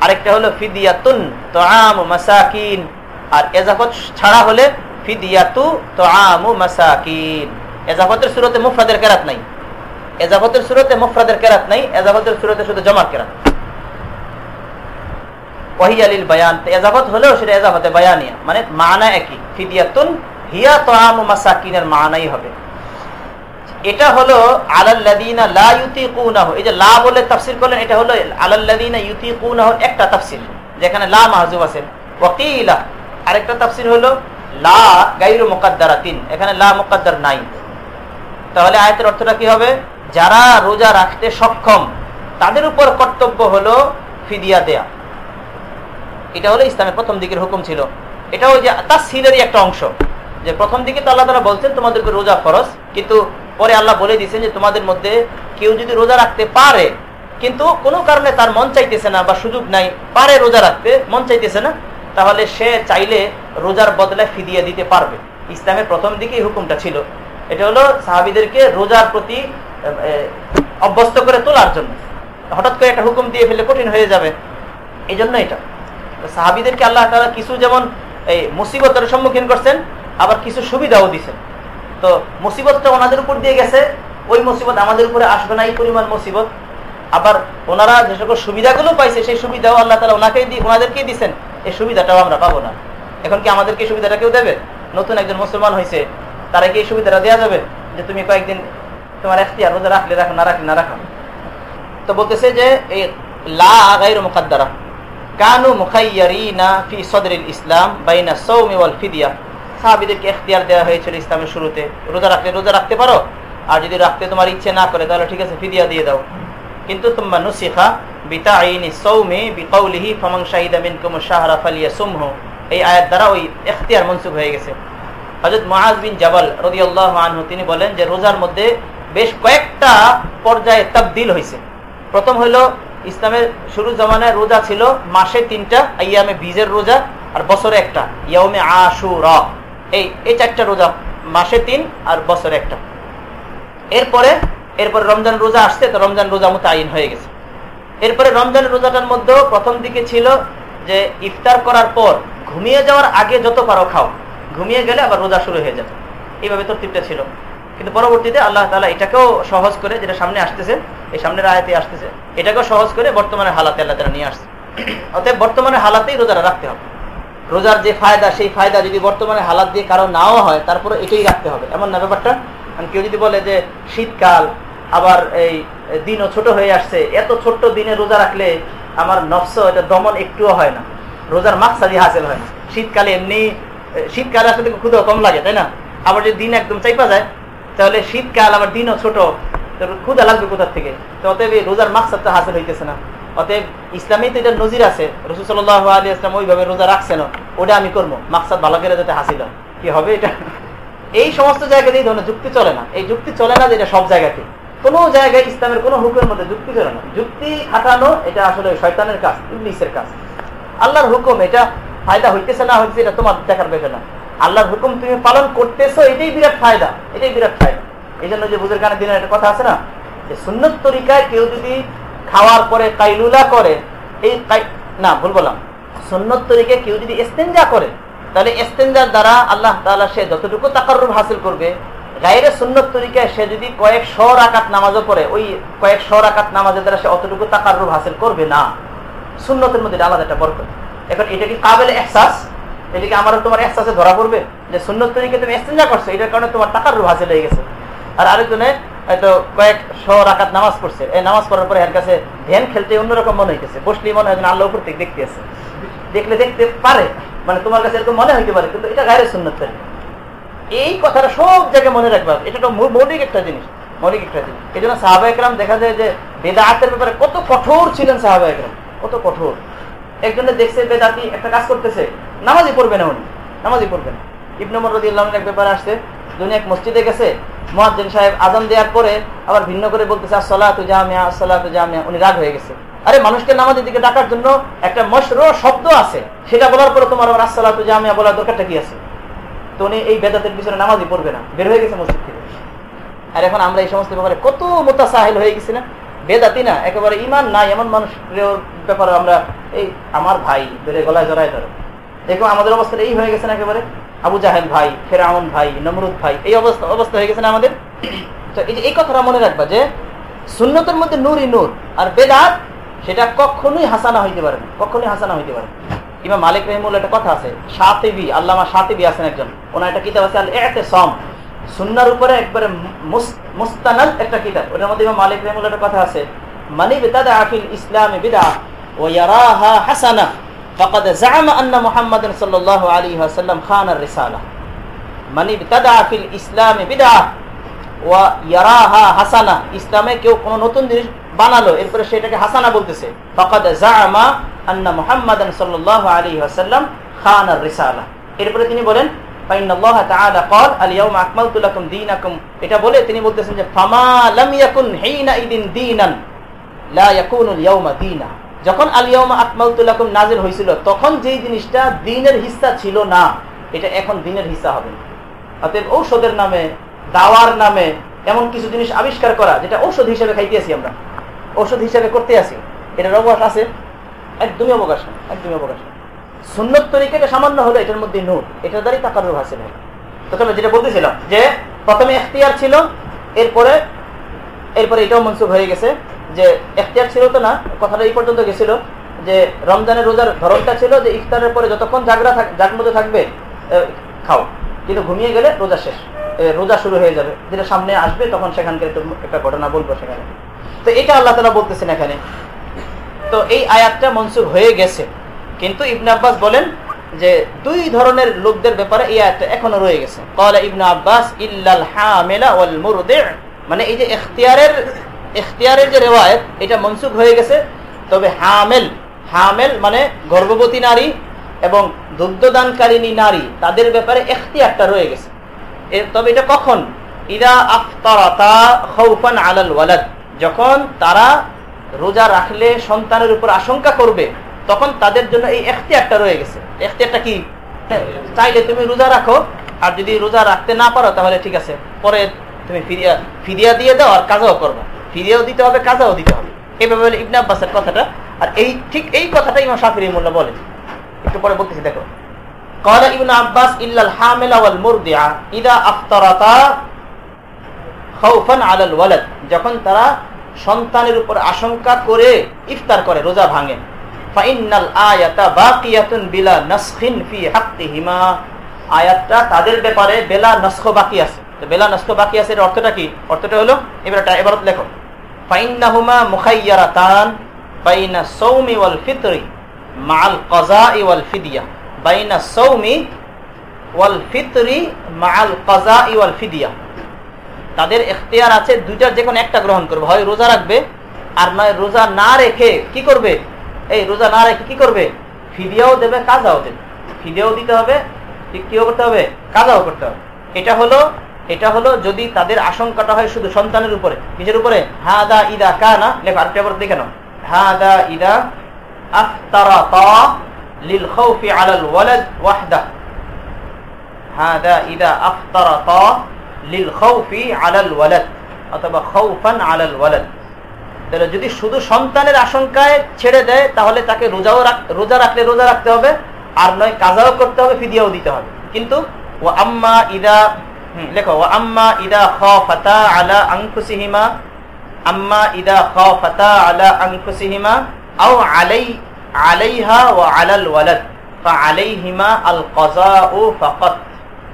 আরেকটা হলো ফিদিয়াতুন তোয়াম মাসাকিন। আর এজাফত ছাড়া হলে ফিদিয়াতু তোয়াম মাসাকিন। এজাফতের সুরতে মুফরাদের কেরাত নাই। এজাফতের সুরতে মুফরাদের কেরাত নাই, এজাফতের সুরতে শুধু জমার কেরাত। ওয়াহিয়ালিল বায়ান। এজাফত হলেও সেটা এজাফতে বায়ানিয়া। মানে মানা একই। ফিদিয়াতুন হিয়া তোয়াম মাসাকিনের মানাই হবে। এটা হলো আলাল্লাদিনা লা ইউতিকুনাহু। এই যে লা বলে তাফসীর করলেন, এটা হলো আলাল্লাদিনা ইউতিকুনাহু একটা তাফসীর, যেখানে লা মাহজুব আছে। ওয়াকিলা, আরেকটা তাফসীর হলো লা গায়রু মুকাদ্দারাতিন, এখানে লা মুকাদ্দার নাই। তাহলে আয়াতের অর্থটা কি হবে? যারা রোজা রাখতে সক্ষম, তাদের উপর কর্তব্য হলো ফিদিয়া দেয়া। এটা হলো ইসলামের প্রথম দিকের হুকুম ছিল। এটা ওই যে তার সিলেরই একটা অংশ, যে প্রথম দিকে তো আল্লাহ তারা বলছেন, তোমাদেরকে রোজা ফরজ, কিন্তু পরে আল্লাহ বলে দিচ্ছেন যে তোমাদের মধ্যে কেউ যদি রোজা রাখতে পারে, কিন্তু কোনো কারণে তার মন চাইতেছে না বা সুযোগ নাই, পারে রোজা রাখতে, মন চাইতেছে না, তাহলে সে চাইলে রোজার বদলে ফিদিয়া দিতে পারবে। ইসলামের প্রথম দিকে এই হুকুমটা ছিল। এটা হলো সাহাবিদেরকে রোজার প্রতি অভ্যস্ত করে তোলার জন্য। হঠাৎ করে একটা হুকুম দিয়ে ফেলে কঠিন হয়ে যাবে। এই জন্য এটা সাহাবিদেরকে আল্লাহ তারা কিছু যেমন, এই মুসিবতের সম্মুখীন করছেন, আবার কিছু সুবিধাও দিচ্ছেন তো মুসিবতটা ওনাদের উপর দিয়ে গেছে, ওই মুসিবত আমাদের উপরে আসবে না, এই পরিমাণ মুসিবত। আবার ওনারা যে সকল সুবিধাগুলো পাইছে, সেই সুবিধাও আল্লাহ তালা ওনাকেই ওনাদেরকেই দিচ্ছেন এই সুবিধাটাও আমরা পাবো না। এখন কি আমাদেরকে সুবিধাটা কেউ দেবে? নতুন একজন মুসলমান হয়েছে তারা কি এই সুবিধাটা দেওয়া যাবে? যে তুমি কয়েকদিন তোমার এখতিয়ার রোজা রাখলে রাখো, না রাখলে না রাখো। তো বলতেছে যে, এই লা গাইর মুকাদ্দারা। কানু মুখাইয়ারিনা ফি সদরিল ইসলাম বাইনা সৌমি ওয়াল ফিদিয়া। সাহাবিদেরকে এখতিয়ার দেওয়া হয়েছিল ইসলামের শুরুতে। রোজা রাখলে রোজা রাখতে পারো, আর যদি রাখতে তোমার ইচ্ছে না করে, তাহলে ঠিক আছে, ফিদিয়া দিয়ে দাও। কিন্তু তোমার নুসিখা সৌমি বিকৌলিহি ফমং শাহিদা শাহরা ফালিয়া সুমহ এই দ্বারা ওই এখতিয়ার হয়ে গেছে। হজরত মহাজ বিন জাবাল আনহু, তিনি বলেন যে রোজার মধ্যে বেশ কয়েকটা পর্যায়ে তাবদিল হয়েছে প্রথম হলো ইসলামের শুরু জমানায় রোজা ছিল মাসে তিনটা ইয়ামে বীজের রোজা, আর বছরে একটা ইয়ামে আশুরা। এই এই চারটা রোজা, মাসে তিন আর বছরে একটা। এরপরে এরপরে রমজান রোজা আসছে, তো রমজান রোজা মতো আইন হয়ে গেছে। এরপরে রমজান রোজাটার মধ্যে প্রথম দিকে ছিল যে ইফতার করার পর ঘুমিয়ে যাওয়ার আগে যত পারো খাও, ঘুমিয়ে গেলে আবার রোজা শুরু হয়ে যাবে। এইভাবে তরতিবটা ছিল। কিন্তু পরবর্তীতে আল্লাহ তালা এটাকেও সহজ করে, যেটা সামনে আসতেছে, এই সামনের আয়াতে আসতেছে, এটাকেও সহজ করে বর্তমানে হালাতে আল্লাহ তালা নিয়ে আসছে। অতএব বর্তমানে হালাতেই রোজাটা রাখতে হবে। রোজার যে ফায়দা, সেই ফায়দা যদি বর্তমানে হালাত দিয়ে কারও নাও হয় তারপরে এটাই রাখতে হবে। এমন না ব্যাপারটা? কেউ যদি বলে যে শীতকাল, আবার এই দিনও ছোট হয়ে আসছে, এত ছোট্ট দিনে রোজা রাখলে আমার নফস, এটা দমন একটুও হয় না। রোজার মাকসাদি হাসিল হয় না। শীতকালে এমনি, শীতকালে আসলে ক্ষুদা কম লাগে, তাই না? আবার যদি দিন একদম চাইপা যায়, তাহলে শীতকাল আবার দিনও ছোট ক্ষুদা লাগবে কোথার থেকে? তো অতএব রোজার মাকসাদটা হাসিল হইতেছে না। অতএব ইসলামী তো এটা নজির আছে। রসুল সাল্লাহ আলী ইসলাম ওইভাবে রোজা রাখছেন ওটা আমি করব। মাকসাদ ভালো করে যাতে হাসিল কি হবে এটা? এই সমস্ত জায়গাতে এই ধরনের যুক্তি চলে না। এই যুক্তি চলে না যেটা সব জায়গাতে। কোন জায়গায় ইসলামের কোন হুকুমের মধ্যে যুক্তি চলে না। যুক্তি খাটানো, এটা আসলে শয়তানের কাজ ইংলিশের কাজ। আল্লাহর হুকুম, এটা ফায়দা হইতেছে না হইতেছে, এটা তোমার দেখার বিষয় না। আল্লাহর হুকুম তুমি পালন করতেছো, এটাই বিরাট ফায়দা। এটাই বিরাট ফায়দা। এই জন্য যে বুঝের কানে দিনের একটা কথা আছে না? যে সুন্নত তরিকায় কেউ যদি খাওয়ার পরে কাইলুলা করে, এই না, ভুল বললাম। সুন্নত তরিকায় কেউ যদি এস্তেঞ্জা করে, তাহলে এস্তেঞ্জার দ্বারা আল্লাহ তাআলা সে যতটুকু তাকাররুব হাসিল করবে, গায়ের সুন্নত তরিকায় সে যদি কয়েক শ রাকাত নামাজও পড়ে, ওই কয়েক শ রাকাত নামাজের দ্বারা সে অতটুকু তাকাররুব হাসিল করবে না। সুন্নতের মধ্যে আলাদা একটা বরকত। এখন এটা কি কাবেল এহসাস এটা কি আমার তোমার এহসাসে ধরা পড়বে? যে সুন্নত তরিকে তুমি এস্তেঞ্জা করছ, এটার কারণে তোমার টাকার হাসিল হয়ে গেছে। আর আরেকজনে হয়তো নামাজ পড়ছে। এই নামাজ পড়ার পরে এর কাছে ধ্যান খেলতে অন্যরকম মনে হইতেছে। মনে হয় আল্লাহ দেখতে আছে। দেখলে দেখতে পারে। মানে তোমার কাছে এরকম মনে হইতে পারে, কিন্তু এটা তরিকা এই কথাটা সব জায়গায় মনে রাখবা। এটা তো মৌলিক একটা জিনিস। মৌলিক একটা জিনিস। এই জন্য সাহাবা একরাম দেখা যায় যে বেদাতের ব্যাপারে কত কঠোর ছিলেন সাহাবা একরাম কত কঠোর। একজনে দেখছে বেদাতি একটা কাজ করতেছে, নামাজই পড়বে না উনি। নামাজই পড়বে না। ইবনমর রদি এক ব্যাপারে আসছে দুনি এক মসজিদে গেছে মহাজ্জিন সাহেব আজান দেওয়ার পরে আবার ভিন্ন করে বলতেছে আসসালাহ জামিয়া আসসালাহ জামিয়া। উনি রাগ হয়ে গেছে। আরে মানুষকে নামাজের দিকে ডাকার জন্য একটা মশর শব্দ আছে, সেটা বলার পরে তোমার আবার আসসালাহ জামিয়া বলার দরকারটা কি আছে? তো উনি এই বেদাতের পিছনে নামাজই পড়বে না, বের হয়ে গেছে মসজিদ থেকে। আর এখন আমরা এই সমস্ত ব্যাপারে কত মোতাসাহিল হয়ে গেছি না? বেদাতি না, একেবারে ইমান নাই এমন মানুষের ব্যাপারে আমরা, এই আমার ভাই ধরে গলায় জড়ায় ধরো। দেখো আমাদের অবস্থাটা এই হয়ে গেছে না একেবারে? আবু জাহেদ ভাই, ফেরাউন ভাই, নমরুদ ভাই, এই অবস্থা অবস্থা হয়ে গেছে না আমাদের? তো এই যে, এই কথাটা মনে রাখবা যে, সুন্নতের মধ্যে নূরই নূর, আর বেদাত, সেটা কখনোই হাসানা হইতে পারে কখনোই হাসানা হইতে পারে ইমাম মালিক রহিমুল একটা কথা আছে, সাতেবি, আল্লামা সাতেবি আছেন একজন, ওনার একটা কিতাব আছে এতে সম সুন্নার উপরে একবারে মুস- মুস্তানাদ একটা কিতাব, ওটার মধ্যে মালিক রহিমুল একটা কথা আছে মানি বিতাদা আফিল ইসলাম বিদা ও ইয়ারাহা হাসানা فقد زعم أن محمد صلى الله عليه وسلم خان الرسالة من ابتدع في الإسلام بدعة ওয়ারাহা হাসানা ইসলামে কেউ কোন নতুন জিনিস বানালো এরপরে সেটাকে হাসানা বলতেছে ফাকাদ জাআমা আন্না মুহাম্মাদান সাল্লাল্লাহু আলাইহি ওয়াসাল্লাম খান আর-রিসালা এরপরে তিনি বলেন ফাইনাল্লাহ তাআলা قال اليوم اكملت لكم دينكم এটা বলে তিনি বলতেছেন যে ফামা লাম ইয়াকুন হিনা ইদিন দীনান লা ইয়াকুনু আল-ইয়াওমা দীনা যখন আল ইয়াউমা আকমালতু নাজিল হয়েছিল তখন যেই জিনিসটা দ্বীনের হিস্সা ছিল না, এটা এখন দ্বীনের হিস্সা হবে। অতএব ঔষধের নামে, দাওয়ার নামে এমন কিছু জিনিস আবিষ্কার করা, যেটা ঔষধ হিসেবে খাইতেছি আমরা। ঔষধ হিসেবে করতে আসি। এটার অবকাশ আছে? একদমই অবকাশ নেই একদমই অবকাশ নেই সুন্নত তরিকাটা সামান্য হলো, এটার মধ্যে নূর, এটার দ্বারাই তাকারুর হাসিল হয়। তো তবে যেটা বলতেছিলাম, যে প্রথমে এখতিয়ার ছিল, এরপরে এরপরে এটাও মনসুখ হয়ে গেছে। যে এখতিয়ার ছিল তো না, কথাটা এই পর্যন্ত গেছিল, যে রমজানের রোজার ধরনটা ছিল যে ইফতারের পরে যতক্ষণ জাগরা থাক জাগমতো থাকবে খাও। কিন্তু ঘুমিয়ে গেলে রোজা শেষ। রোজা শুরু হয়ে যাবে। যেটা সামনে আসবে, তখন সেখানকার একটু ঘটনা বলব সেখানে। তো এটা আল্লাহ তালা বলতেছেন এখানে। তো এই আয়াতটা মনসুখ হয়ে গেছে। কিন্তু ইবনে আব্বাস বলেন যে দুই ধরনের লোকদের ব্যাপারে এই আয়াতটা এখনও রয়ে গেছে। কলা ইবনে আব্বাস, ইল্লাল হামিলা ওয়াল মানে এই যে ইখতিয়ারের ইখতিয়ারের যে রেওয়ায়ত, এটা মনসুখ হয়ে গেছে। তবে হামেল হামেল মানে গর্ভবতী নারী এবং দুগ্ধদানকারিনী নারী, তাদের ব্যাপারে এখতিয়ারটা রয়ে গেছে। তবে এটা কখন? ইদা আফতারাতা আলাল ওয়ালাদ। যখন তারা রোজা রাখলে সন্তানের উপর আশঙ্কা করবে, তখন তাদের জন্য এই এখতিয়ারটা রয়ে গেছে। এখতিয়ারটা কি? চাইলে তুমি রোজা রাখো, আর যদি রোজা রাখতে না পারো, তাহলে ঠিক আছে, পরে তুমি ফিরিয়া ফিরিয়া দিয়ে দাও আর কাজও করব। ফিরিয়াও দিতে হবে কাজাও দিতে হবে এইভাবে হলো ইবনে আব্বাসের কথাটা আর এই ঠিক এই কথাটা ইমাম শাফির মোল্লা বলে একটু পরে বলতেছি দেখো قال ابن عباس إلا الحامل والمرضع إذا أفطرتا خوفا على الولد যখন তারা সন্তানের উপর আশঙ্কা করে ইফতার করে রোজা ভাঙে ফাইনাল আয়াতা বাকিয়াতুন বিলা নাসখিন ফি হাক্কিহিমা আয়াতটা তাদের ব্যাপারে বেলা নস্খ বাকি আছে তো বেলা নস্খ বাকি আছে এর অর্থটা কি অর্থটা হলো এবার এটা এবার লেখো বাইনা সৌমি মাল বাইনা সৌমি মাল তাদের এখতিয়ার আছে দুইটার যে কোনো একটা গ্রহণ করবে। হয় রোজা রাখবে আর নয় রোজা না রেখে কি করবে? এই রোজা না রেখে কি করবে? ফিদিয়াও দেবে, কাজাও দেবে। ফিদিয়াও দিতে হবে ঠিক কিও করতে হবে, কাজাও করতে হবে। এটা হলো এটা হলো যদি তাদের আশঙ্কাটা হয় শুধু সন্তানের উপরে। নিজের উপরে? হা দা ইদা কা না লেখো আরেকটা করে দেখে নাও। হা দা ইদা আফতারা লিল ইদা আফতারা লিল অথবা তাহলে যদি শুধু সন্তানের আশঙ্কায় ছেড়ে দেয়, তাহলে তাকে রোজাও রোজা রাখলে রোজা রাখতে হবে, আর নয় কাজাও করতে হবে, ফিদিয়াও দিতে হবে। কিন্তু ও আম্মা ইদা লেখো আম্মা ইদা খাফাতা আলা আনফুসিহিমা আম্মা ইদা খাফাতা আলা আনফুসিহিমা আও আলাই, আলাইহা ও আলাল ওয়ালাদ ফাআলাইহিমা আল কাযাউ ফাকাত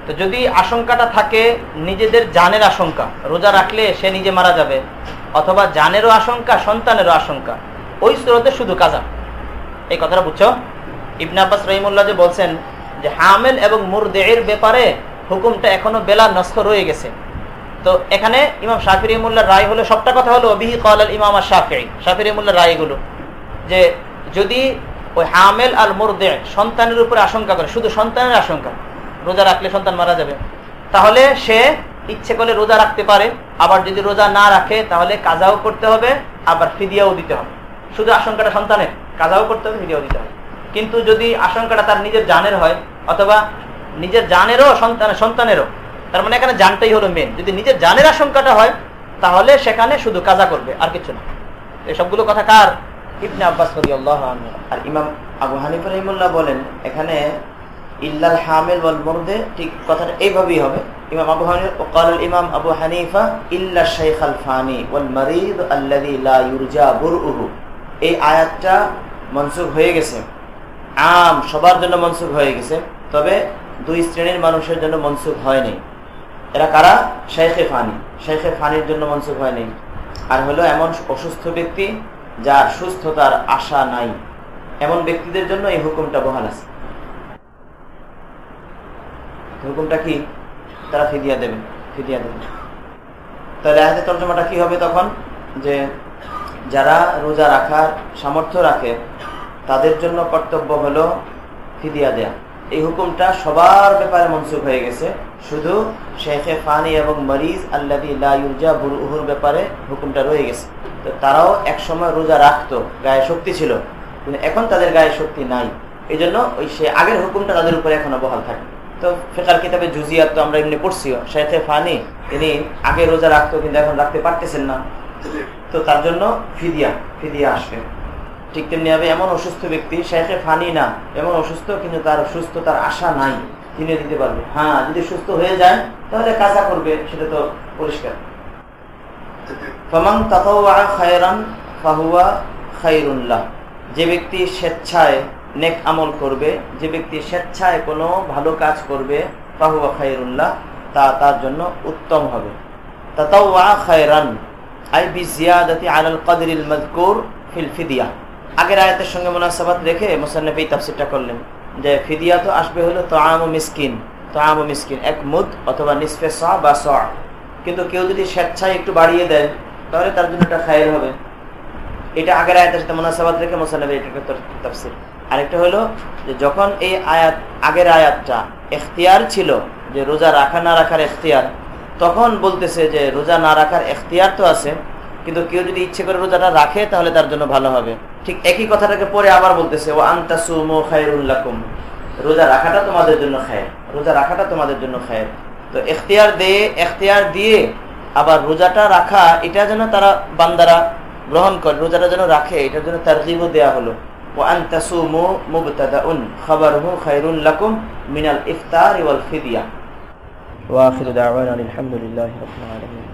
তো যদি আশঙ্কাটা থাকে, নিজেদের জানের আশঙ্কা, রোজা রাখলে সে নিজে মারা যাবে, অথবা জানেরও আশঙ্কা, সন্তানেরও আশঙ্কা, ওই স্রোতে শুধু কাজা এই কথাটা বুঝছ? ইবনে আব্বাস রহিমুল্লাহ যে বলছেন যে হামেল এবং মুরদের ব্যাপারে হুকুমটা এখনও বেলা নষ্ট রয়ে গেছে। তো এখানে ইমাম শাফি রহিমুল্লাহ রায় হলো, সবটা কথা হলো বিহি কল ইমাম শাফি। শাফি রহিমুল্লাহ রায় এগুলো যে যদি ওই হামেল আর মুরদে সন্তানের উপরে আশঙ্কা করে, শুধু সন্তানের আশঙ্কা, রোজা রাখলে সন্তান মারা যাবে, তাহলে সে ইচ্ছে করলে রোজা রাখতে পারে। আবার যদি রোজা না রাখে, তাহলে কাজাও করতে হবে, আবার ফিদিয়াও দিতে হবে। শুধু আশঙ্কাটা সন্তানের, কাজাও করতে হবে, ফিদিয়াও দিতে হবে। কিন্তু যদি আশঙ্কাটা তার নিজের জানের হয়, অথবা নিজের জানেরও সন্তান সন্তানেরও তার মানে এখানে জানটাই হলো মেন যদি নিজের জানের আশঙ্কাটা হয় তাহলে সেখানে শুধু কাজা করবে আর কিছু না এসবগুলো কথা কার ইবনে আব্বাস আর ইমাম আবু হানিফ রহিমুল্লাহ বলেন এখানে ইল্লাল হামিল ওয়াল মুরদে ঠিক কথাটা এইভাবেই হবে ইমাম আবু হানিফ وقال الامام ابو حنيفه الا الشيخ الفاني والمريض الذي لا يرجى برؤه এই আয়াতটা মনসুখ হয়ে গেছে আম সবার জন্য মনসুখ হয়ে গেছে তবে দুই শ্রেণির মানুষের জন্য মনসুখ হয়নি। এরা কারা? শেখে ফানি। শেখে ফানির জন্য মনসুখ হয়নি। আর হলো এমন অসুস্থ ব্যক্তি যার সুস্থতার আশা নাই। এমন ব্যক্তিদের জন্য এই হুকুমটা বহাল আছে। হুকুমটা কি? তারা ফিদিয়া দেবেন ফিদিয়া দেবেন তাহলে আয়াতের তর্জমাটা কি হবে তখন? যে যারা রোজা রাখার সামর্থ্য রাখে, তাদের জন্য কর্তব্য হলো ফিদিয়া দেয়া। এই হুকুমটা সবার ব্যাপারে মনসুখ হয়ে গেছে। শুধু শেখে ফানি এবং মরিজ আল্লাদি লাউজা বুরুহুর ব্যাপারে হুকুমটা রয়ে গেছে। তো তারাও এক সময় রোজা রাখতো, গায়ে শক্তি ছিল। কিন্তু এখন তাদের গায়ে শক্তি নাই। এই জন্য ওই সে আগের হুকুমটা তাদের উপরে এখনও বহাল থাকে। তো ফেকার কিতাবে জুজিয়াত তো আমরা এমনি পড়ছিও শেখে ফানি, তিনি আগে রোজা রাখতো কিন্তু এখন রাখতে পারতেছেন না। তো তার জন্য ফিদিয়া ফিদিয়া আসবে। ঠিক তেমনি হবে এমন অসুস্থ ব্যক্তি, শেখে ফানি না, এমন অসুস্থ কিন্তু তার সুস্থতার আশা নাই, তিনি দিতে পারবে। হ্যাঁ যদি সুস্থ হয়ে যায়, তাহলে কাজা করবে, সেটা তো পরিষ্কার। ফাহুয়া যে ব্যক্তি স্বেচ্ছায় নেক আমল করবে, যে ব্যক্তি স্বেচ্ছায় কোনো ভালো কাজ করবে, ফাহুয়া খাইরুল্লাহ তা তার জন্য উত্তম হবে। তাতাওয়া খায়রান, আই বি জিয়া জিয়াদাতি আলাল কদরিল মজকুর ফিল ফিদিয়া। আগের আয়াতের সঙ্গে মোনাসাবাত রেখে মোসান্নবী তাফসিরটা করলেন যে ফিদিয়া তো আসবে হলো তো আম মিসকিন তো আম মিসকিন, এক মুদ অথবা নিসফে স বা স। কিন্তু কেউ যদি স্বেচ্ছায় একটু বাড়িয়ে দেয়, তাহলে তার জন্য একটা খায়ের হবে। এটা আগের আয়াতের সাথে মোনাসাবাদ রেখে মোসান্নবী এটাকে তাফসির। আরেকটা হলো যে যখন এই আয়াত, আগের আয়াতটা এখতিয়ার ছিল, যে রোজা রাখা না রাখার এখতিয়ার, তখন বলতেছে যে রোজা না রাখার এখতিয়ার তো আছে কিন্তু কেউ যদি ইচ্ছে করে রোজাটা রাখে, তাহলে তার জন্য ভালো হবে। ঠিক একই কথাটাকে পরে আবার বলতেছে ও আন্তাসুমো খায়রুল্লাকুম রোজা রাখাটা তোমাদের জন্য খায় রোজা রাখাটা তোমাদের জন্য খায় তো এখতিয়ার দিয়ে এখতিয়ার দিয়ে আবার রোজাটা রাখা, এটা যেন তারা বান্দারা গ্রহণ করে, রোজাটা যেন রাখে এটার জন্য তারজিবও দেওয়া হলো। ও আন্তাসুমো মিনাল ইফতার ওয়াল ফিদিয়া। ওয়াখির দাওয়ানা আলহামদুলিল্লাহি আলামিন।